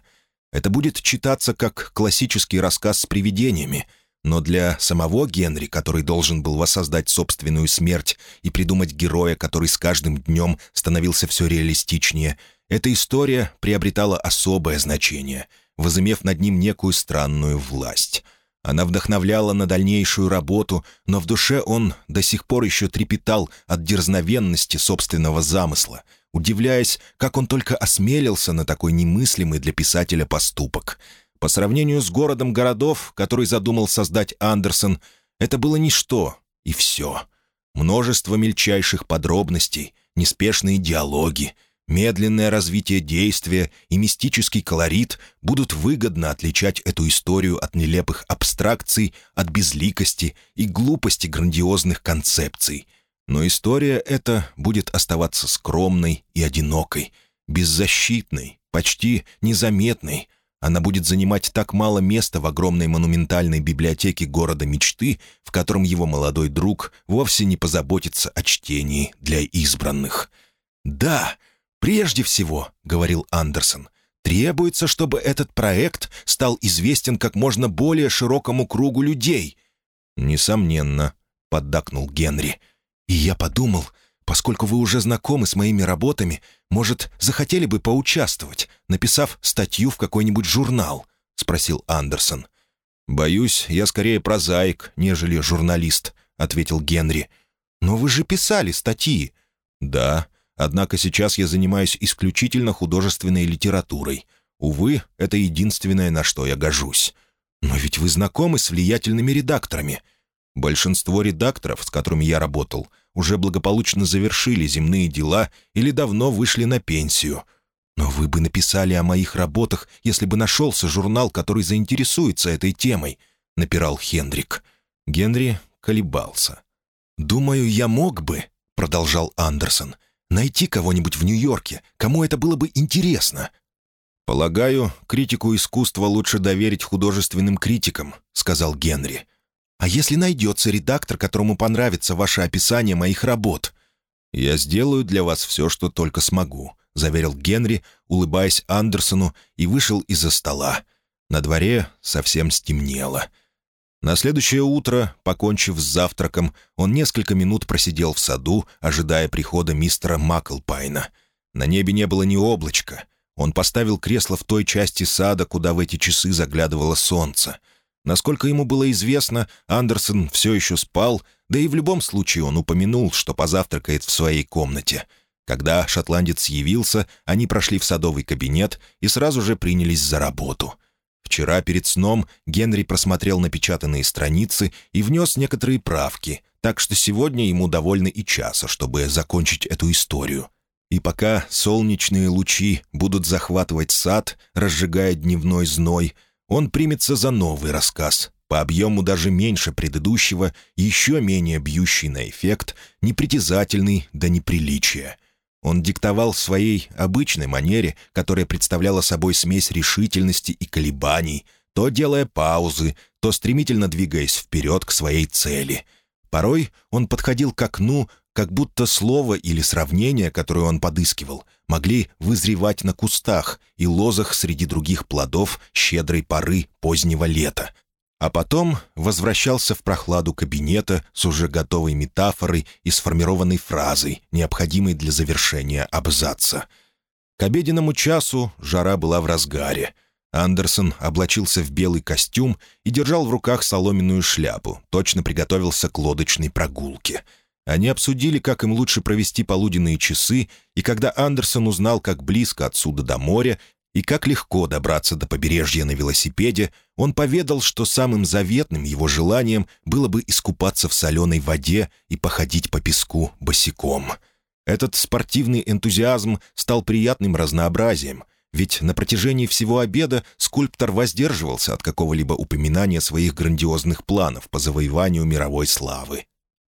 Это будет читаться как классический рассказ с привидениями, но для самого Генри, который должен был воссоздать собственную смерть и придумать героя, который с каждым днем становился все реалистичнее, эта история приобретала особое значение, возымев над ним некую странную власть — она вдохновляла на дальнейшую работу, но в душе он до сих пор еще трепетал от дерзновенности собственного замысла, удивляясь, как он только осмелился на такой немыслимый для писателя поступок. По сравнению с городом городов, который задумал создать Андерсон, это было ничто, и все. Множество мельчайших подробностей, неспешные диалоги — Медленное развитие действия и мистический колорит будут выгодно отличать эту историю от нелепых абстракций, от безликости и глупости грандиозных концепций. Но история эта будет оставаться скромной и одинокой, беззащитной, почти незаметной. Она будет занимать так мало места в огромной монументальной библиотеке города мечты, в котором его молодой друг вовсе не позаботится о чтении для избранных. Да, «Прежде всего», — говорил Андерсон, — «требуется, чтобы этот проект стал известен как можно более широкому кругу людей». «Несомненно», — поддакнул Генри. «И я подумал, поскольку вы уже знакомы с моими работами, может, захотели бы поучаствовать, написав статью в какой-нибудь журнал?» — спросил Андерсон. «Боюсь, я скорее прозаик, нежели журналист», — ответил Генри. «Но вы же писали статьи». «Да, Однако сейчас я занимаюсь исключительно художественной литературой. Увы, это единственное, на что я гожусь. Но ведь вы знакомы с влиятельными редакторами. Большинство редакторов, с которыми я работал, уже благополучно завершили земные дела или давно вышли на пенсию. Но вы бы написали о моих работах, если бы нашелся журнал, который заинтересуется этой темой», — напирал Хендрик. Генри колебался. «Думаю, я мог бы», — продолжал Андерсон, — Найти кого-нибудь в Нью-Йорке, кому это было бы интересно. «Полагаю, критику искусства лучше доверить художественным критикам», — сказал Генри. «А если найдется редактор, которому понравится ваше описание моих работ?» «Я сделаю для вас все, что только смогу», — заверил Генри, улыбаясь Андерсону, и вышел из-за стола. На дворе совсем стемнело. На следующее утро, покончив с завтраком, он несколько минут просидел в саду, ожидая прихода мистера Маклпайна. На небе не было ни облачка. Он поставил кресло в той части сада, куда в эти часы заглядывало солнце. Насколько ему было известно, Андерсон все еще спал, да и в любом случае он упомянул, что позавтракает в своей комнате. Когда шотландец явился, они прошли в садовый кабинет и сразу же принялись за работу — Вчера перед сном Генри просмотрел напечатанные страницы и внес некоторые правки, так что сегодня ему довольно и часа, чтобы закончить эту историю. И пока солнечные лучи будут захватывать сад, разжигая дневной зной, он примется за новый рассказ, по объему даже меньше предыдущего, еще менее бьющий на эффект, непритязательный до неприличия — он диктовал в своей обычной манере, которая представляла собой смесь решительности и колебаний, то делая паузы, то стремительно двигаясь вперед к своей цели. Порой он подходил к окну, как будто слово или сравнение, которое он подыскивал, могли вызревать на кустах и лозах среди других плодов щедрой поры позднего лета, а потом возвращался в прохладу кабинета с уже готовой метафорой и сформированной фразой, необходимой для завершения абзаца. К обеденному часу жара была в разгаре. Андерсон облачился в белый костюм и держал в руках соломенную шляпу, точно приготовился к лодочной прогулке. Они обсудили, как им лучше провести полуденные часы, и когда Андерсон узнал, как близко отсюда до моря, и как легко добраться до побережья на велосипеде, он поведал, что самым заветным его желанием было бы искупаться в соленой воде и походить по песку босиком. Этот спортивный энтузиазм стал приятным разнообразием. ведь на протяжении всего обеда скульптор воздерживался от какого-либо упоминания своих грандиозных планов по завоеванию мировой славы.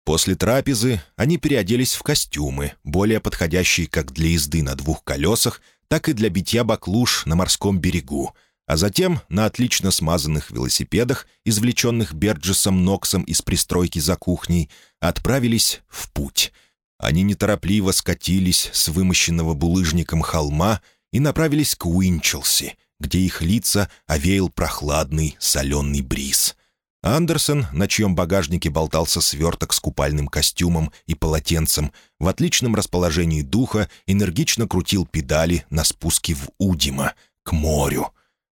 После трапезы они переоделись в костюмы, более подходящие как для езды на двух колесах, так и для битья баклуш на морском берегу, а затем на отлично смазанных велосипедах, извлеченных Берджесом Ноксом из пристройки за кухней, отправились в путь. Они неторопливо скатились с вымощенного булыжником холма и направились к Уинчелси, где их лица овеял прохладный соленый бриз. Андерсон, на чьем багажнике болтался сверток с купальным костюмом и полотенцем, в отличном расположении духа энергично крутил педали на спуске в Удима, к морю.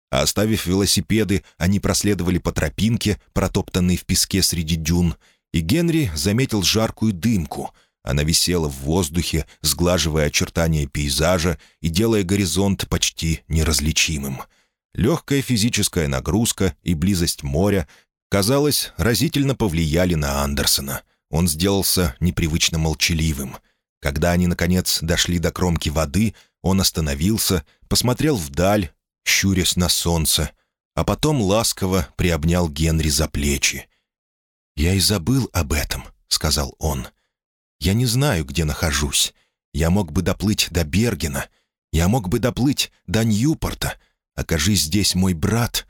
Оставив велосипеды, они проследовали по тропинке, протоптанной в песке среди дюн, и Генри заметил жаркую дымку — она висела в воздухе, сглаживая очертания пейзажа и делая горизонт почти неразличимым. Легкая физическая нагрузка и близость моря, казалось, разительно повлияли на Андерсона. Он сделался непривычно молчаливым. Когда они, наконец, дошли до кромки воды, он остановился, посмотрел вдаль, щурясь на солнце, а потом ласково приобнял Генри за плечи. «Я и забыл об этом», — сказал он. Я не знаю, где нахожусь. Я мог бы доплыть до Бергена. Я мог бы доплыть до Ньюпорта. Окажись здесь мой брат».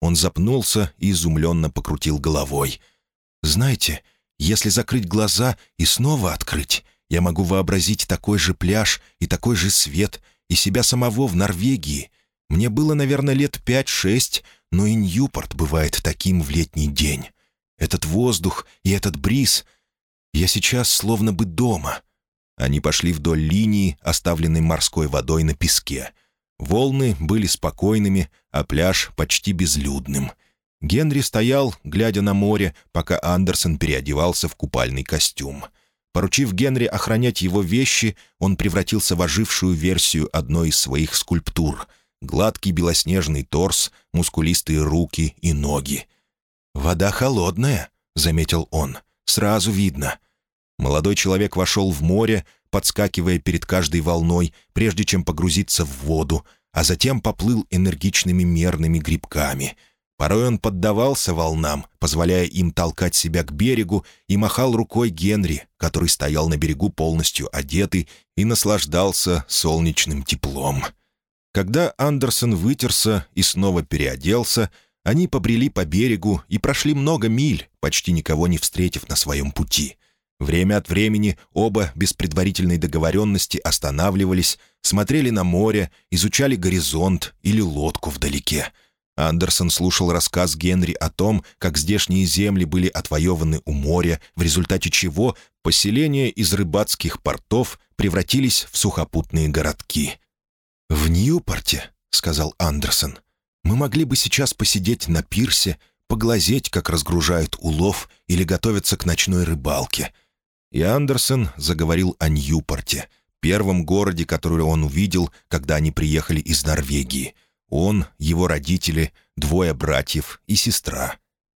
Он запнулся и изумленно покрутил головой. «Знаете, если закрыть глаза и снова открыть, я могу вообразить такой же пляж и такой же свет, и себя самого в Норвегии. Мне было, наверное, лет пять-шесть, но и Ньюпорт бывает таким в летний день. Этот воздух и этот бриз — я сейчас словно бы дома». Они пошли вдоль линии, оставленной морской водой на песке. Волны были спокойными, а пляж почти безлюдным. Генри стоял, глядя на море, пока Андерсон переодевался в купальный костюм. Поручив Генри охранять его вещи, он превратился в ожившую версию одной из своих скульптур — гладкий белоснежный торс, мускулистые руки и ноги. «Вода холодная», — заметил он. Сразу видно. Молодой человек вошел в море, подскакивая перед каждой волной, прежде чем погрузиться в воду, а затем поплыл энергичными мерными грибками. Порой он поддавался волнам, позволяя им толкать себя к берегу, и махал рукой Генри, который стоял на берегу полностью одетый и наслаждался солнечным теплом. Когда Андерсон вытерся и снова переоделся, они побрели по берегу и прошли много миль, почти никого не встретив на своем пути. Время от времени оба без предварительной договоренности останавливались, смотрели на море, изучали горизонт или лодку вдалеке. Андерсон слушал рассказ Генри о том, как здешние земли были отвоеваны у моря, в результате чего поселения из рыбацких портов превратились в сухопутные городки. «В Ньюпорте», — сказал Андерсон, — мы могли бы сейчас посидеть на пирсе, поглазеть, как разгружают улов или готовятся к ночной рыбалке. И Андерсон заговорил о Ньюпорте, первом городе, который он увидел, когда они приехали из Норвегии. Он, его родители, двое братьев и сестра.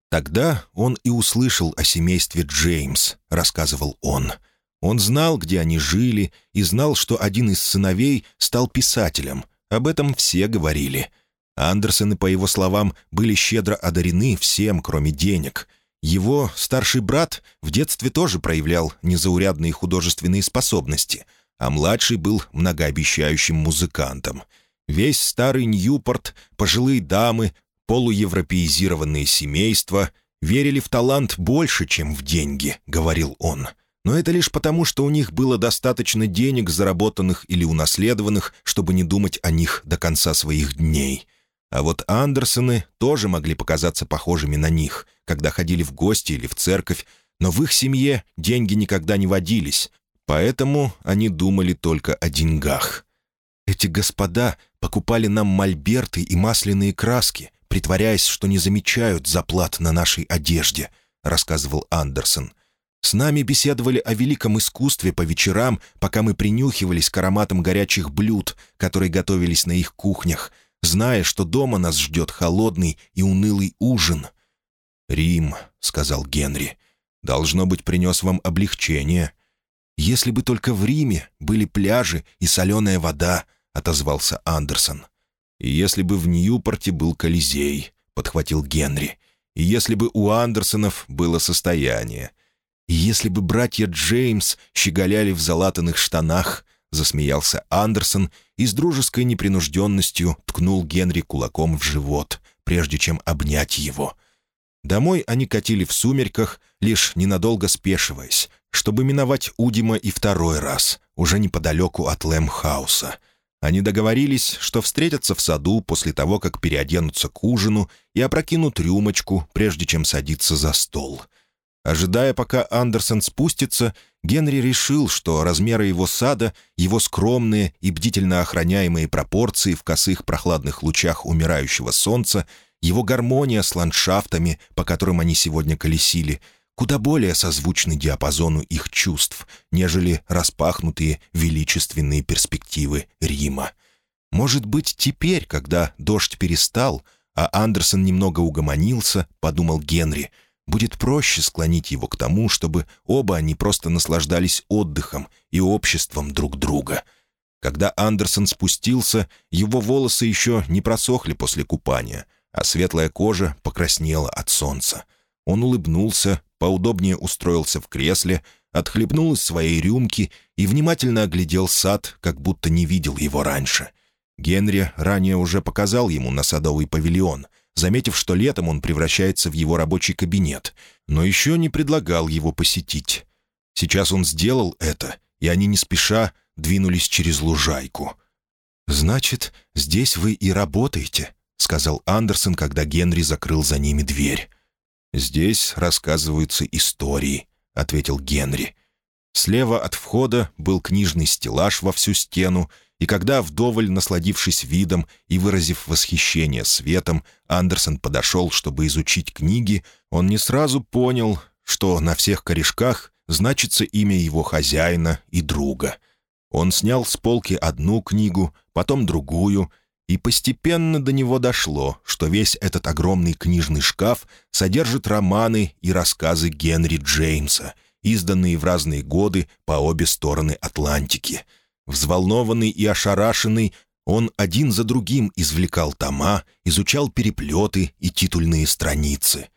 Тогда он и услышал о семействе Джеймс, рассказывал он. Он знал, где они жили, и знал, что один из сыновей стал писателем. Об этом все говорили — Андерсены, по его словам, были щедро одарены всем, кроме денег. Его старший брат в детстве тоже проявлял незаурядные художественные способности, а младший был многообещающим музыкантом. Весь старый Ньюпорт, пожилые дамы, полуевропеизированные семейства верили в талант больше, чем в деньги, говорил он. Но это лишь потому, что у них было достаточно денег, заработанных или унаследованных, чтобы не думать о них до конца своих дней. А вот Андерсоны тоже могли показаться похожими на них, когда ходили в гости или в церковь, но в их семье деньги никогда не водились, поэтому они думали только о деньгах. Эти господа покупали нам мольберты и масляные краски, притворяясь, что не замечают заплат на нашей одежде, рассказывал Андерсон. С нами беседовали о великом искусстве по вечерам, пока мы принюхивались к ароматам горячих блюд, которые готовились на их кухнях, зная, что дома нас ждет холодный и унылый ужин. «Рим», — сказал Генри, — «должно быть, принес вам облегчение». «Если бы только в Риме были пляжи и соленая вода», — отозвался Андерсон. «И если бы в Ньюпорте был Колизей», — подхватил Генри. «И если бы у Андерсонов было состояние. И если бы братья Джеймс щеголяли в залатанных штанах», — засмеялся Андерсон и с дружеской непринужденностью ткнул Генри кулаком в живот, прежде чем обнять его. Домой они катили в сумерках, лишь ненадолго спешиваясь, чтобы миновать Удима и второй раз, уже неподалеку от Лэмхауса. Они договорились, что встретятся в саду после того, как переоденутся к ужину и опрокинут рюмочку, прежде чем садиться за стол. Ожидая, пока Андерсон спустится, Генри решил, что размеры его сада, его скромные и бдительно охраняемые пропорции в косых прохладных лучах умирающего солнца, его гармония с ландшафтами, по которым они сегодня колесили — куда более созвучны диапазону их чувств, нежели распахнутые величественные перспективы Рима. Может быть, теперь, когда дождь перестал, а Андерсон немного угомонился, подумал Генри, будет проще склонить его к тому, чтобы оба они просто наслаждались отдыхом и обществом друг друга. Когда Андерсон спустился, его волосы еще не просохли после купания, а светлая кожа покраснела от солнца. Он улыбнулся, поудобнее устроился в кресле, отхлебнул из своей рюмки и внимательно оглядел сад, как будто не видел его раньше. Генри ранее уже показал ему на садовый павильон, заметив, что летом он превращается в его рабочий кабинет, но еще не предлагал его посетить. Сейчас он сделал это, и они не спеша двинулись через лужайку. «Значит, здесь вы и работаете», — сказал Андерсон, когда Генри закрыл за ними дверь. «Здесь рассказываются истории», — ответил Генри. Слева от входа был книжный стеллаж во всю стену, и когда, вдоволь насладившись видом и выразив восхищение светом, Андерсон подошел, чтобы изучить книги, он не сразу понял, что на всех корешках значится имя его хозяина и друга. Он снял с полки одну книгу, потом другую, и постепенно до него дошло, что весь этот огромный книжный шкаф содержит романы и рассказы Генри Джеймса, изданные в разные годы по обе стороны Атлантики. Взволнованный и ошарашенный, он один за другим извлекал тома, изучал переплеты и титульные страницы.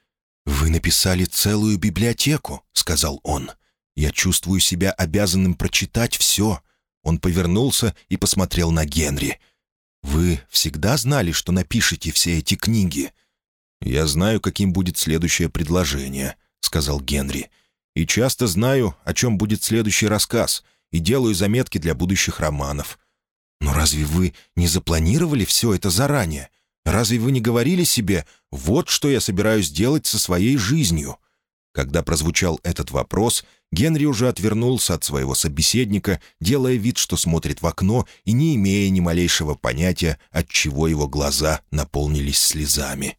«Вы написали целую библиотеку», — сказал он. «Я чувствую себя обязанным прочитать все». Он повернулся и посмотрел на Генри — «Вы всегда знали, что напишете все эти книги?» «Я знаю, каким будет следующее предложение», — сказал Генри. «И часто знаю, о чем будет следующий рассказ, и делаю заметки для будущих романов». «Но разве вы не запланировали все это заранее? Разве вы не говорили себе, вот что я собираюсь делать со своей жизнью?» Когда прозвучал этот вопрос, Генри уже отвернулся от своего собеседника, делая вид, что смотрит в окно и не имея ни малейшего понятия, от чего его глаза наполнились слезами.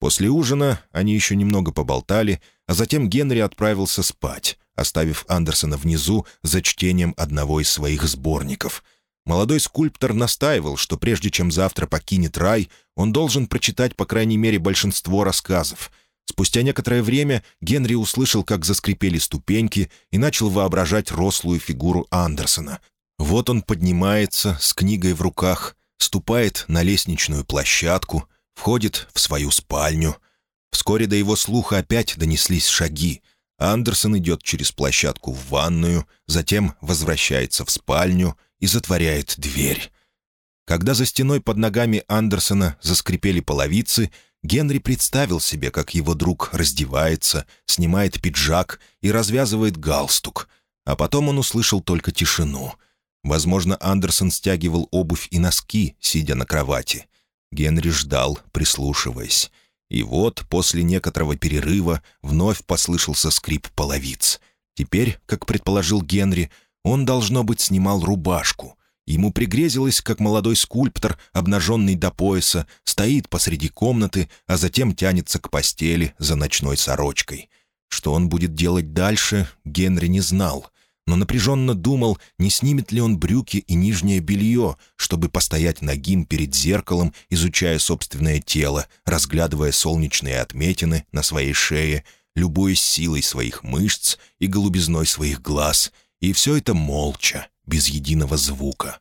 После ужина они еще немного поболтали, а затем Генри отправился спать, оставив Андерсона внизу за чтением одного из своих сборников. Молодой скульптор настаивал, что прежде чем завтра покинет рай, он должен прочитать по крайней мере большинство рассказов — Спустя некоторое время Генри услышал, как заскрипели ступеньки, и начал воображать рослую фигуру Андерсона. Вот он поднимается с книгой в руках, ступает на лестничную площадку, входит в свою спальню. Вскоре до его слуха опять донеслись шаги. Андерсон идет через площадку в ванную, затем возвращается в спальню и затворяет дверь. Когда за стеной под ногами Андерсона заскрипели половицы, Генри представил себе, как его друг раздевается, снимает пиджак и развязывает галстук. А потом он услышал только тишину. Возможно, Андерсон стягивал обувь и носки, сидя на кровати. Генри ждал, прислушиваясь. И вот, после некоторого перерыва, вновь послышался скрип половиц. Теперь, как предположил Генри, он, должно быть, снимал рубашку — Ему пригрезилось, как молодой скульптор, обнаженный до пояса, стоит посреди комнаты, а затем тянется к постели за ночной сорочкой. Что он будет делать дальше, Генри не знал, но напряженно думал, не снимет ли он брюки и нижнее белье, чтобы постоять нагим перед зеркалом, изучая собственное тело, разглядывая солнечные отметины на своей шее, любуясь силой своих мышц и голубизной своих глаз, и все это молча, без единого звука.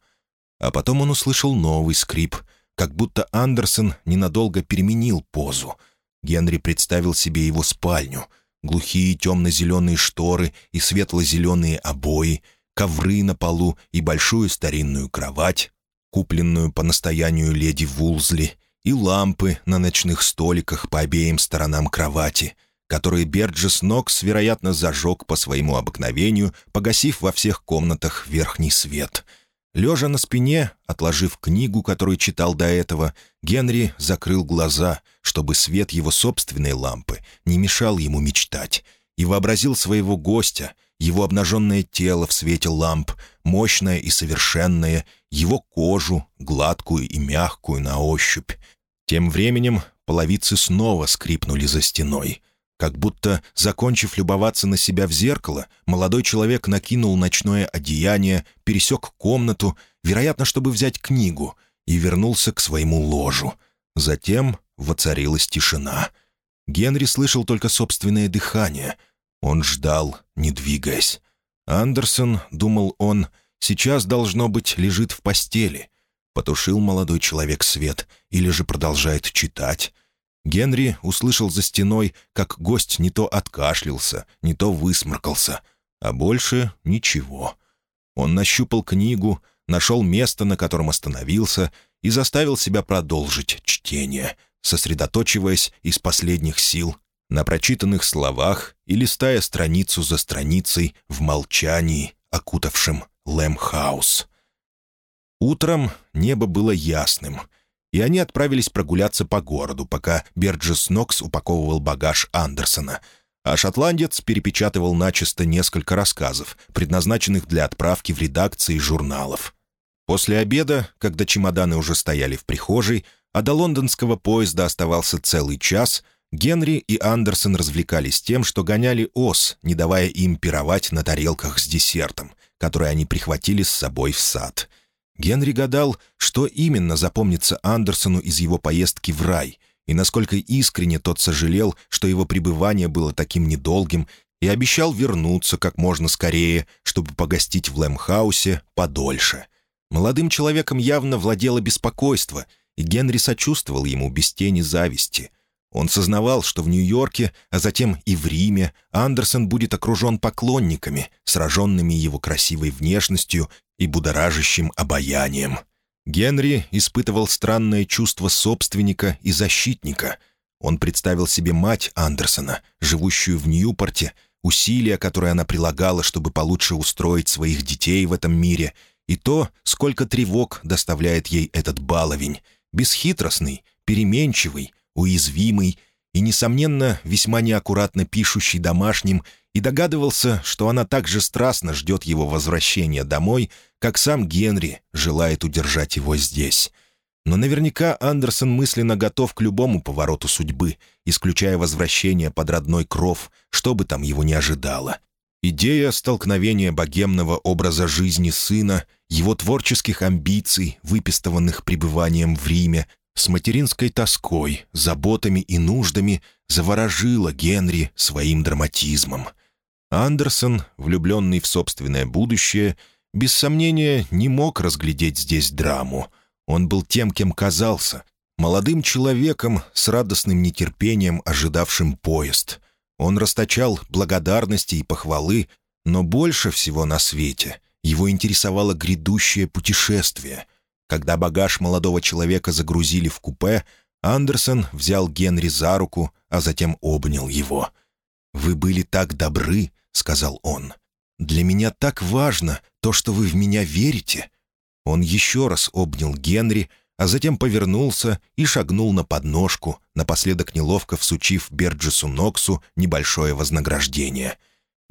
А потом он услышал новый скрип. как будто Андерсон ненадолго переменил позу. Генри представил себе его спальню. Глухие темно-зеленые шторы и светло-зеленые обои, ковры на полу и большую старинную кровать, купленную по настоянию леди Вулзли, и лампы на ночных столиках по обеим сторонам кровати, которые Берджес Нокс, вероятно, зажег по своему обыкновению, погасив во всех комнатах верхний свет — Лежа на спине, отложив книгу, которую читал до этого, Генри закрыл глаза, чтобы свет его собственной лампы не мешал ему мечтать, и вообразил своего гостя, его обнаженное тело в свете ламп, мощное и совершенное, его кожу, гладкую и мягкую на ощупь. Тем временем половицы снова скрипнули за стеной — как будто, закончив любоваться на себя в зеркало, молодой человек накинул ночное одеяние, пересек комнату, вероятно, чтобы взять книгу, и вернулся к своему ложу. Затем воцарилась тишина. Генри слышал только собственное дыхание. Он ждал, не двигаясь. Андерсон, думал он, сейчас, должно быть, лежит в постели. Потушил молодой человек свет или же продолжает читать. Генри услышал за стеной, как гость не то откашлялся, не то высморкался, а больше ничего. Он нащупал книгу, нашел место, на котором остановился, и заставил себя продолжить чтение, сосредоточиваясь из последних сил на прочитанных словах и листая страницу за страницей в молчании, окутавшем Лэмхаус. Утром небо было ясным — и они отправились прогуляться по городу, пока Берджес Нокс упаковывал багаж Андерсона, а шотландец перепечатывал начисто несколько рассказов, предназначенных для отправки в редакции журналов. После обеда, когда чемоданы уже стояли в прихожей, а до лондонского поезда оставался целый час, Генри и Андерсон развлекались тем, что гоняли ос, не давая им пировать на тарелках с десертом, который они прихватили с собой в сад — Генри гадал, что именно запомнится Андерсону из его поездки в рай, и насколько искренне тот сожалел, что его пребывание было таким недолгим, и обещал вернуться как можно скорее, чтобы погостить в Лэмхаусе подольше. Молодым человеком явно владело беспокойство, и Генри сочувствовал ему без тени зависти. Он сознавал, что в Нью-Йорке, а затем и в Риме, Андерсон будет окружен поклонниками, сраженными его красивой внешностью и будоражащим обаянием. Генри испытывал странное чувство собственника и защитника. Он представил себе мать Андерсона, живущую в Ньюпорте, усилия, которые она прилагала, чтобы получше устроить своих детей в этом мире, и то, сколько тревог доставляет ей этот баловень, бесхитростный, переменчивый, уязвимый и, несомненно, весьма неаккуратно пишущий домашним и догадывался, что она так же страстно ждет его возвращения домой, как сам Генри желает удержать его здесь. Но наверняка Андерсон мысленно готов к любому повороту судьбы, исключая возвращение под родной кров, что бы там его ни ожидало. Идея столкновения богемного образа жизни сына, его творческих амбиций, выпистованных пребыванием в Риме, с материнской тоской, заботами и нуждами заворожила Генри своим драматизмом — Андерсон, влюбленный в собственное будущее, без сомнения не мог разглядеть здесь драму. Он был тем, кем казался, молодым человеком с радостным нетерпением, ожидавшим поезд. Он расточал благодарности и похвалы, но больше всего на свете его интересовало грядущее путешествие. Когда багаж молодого человека загрузили в купе, Андерсон взял Генри за руку, а затем обнял его. «Вы были так добры», — сказал он. «Для меня так важно то, что вы в меня верите». Он еще раз обнял Генри, а затем повернулся и шагнул на подножку, напоследок неловко всучив Берджесу Ноксу небольшое вознаграждение.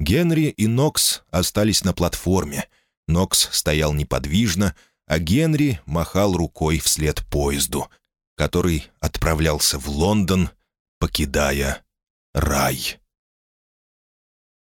Генри и Нокс остались на платформе. Нокс стоял неподвижно, а Генри махал рукой вслед поезду, который отправлялся в Лондон, покидая рай.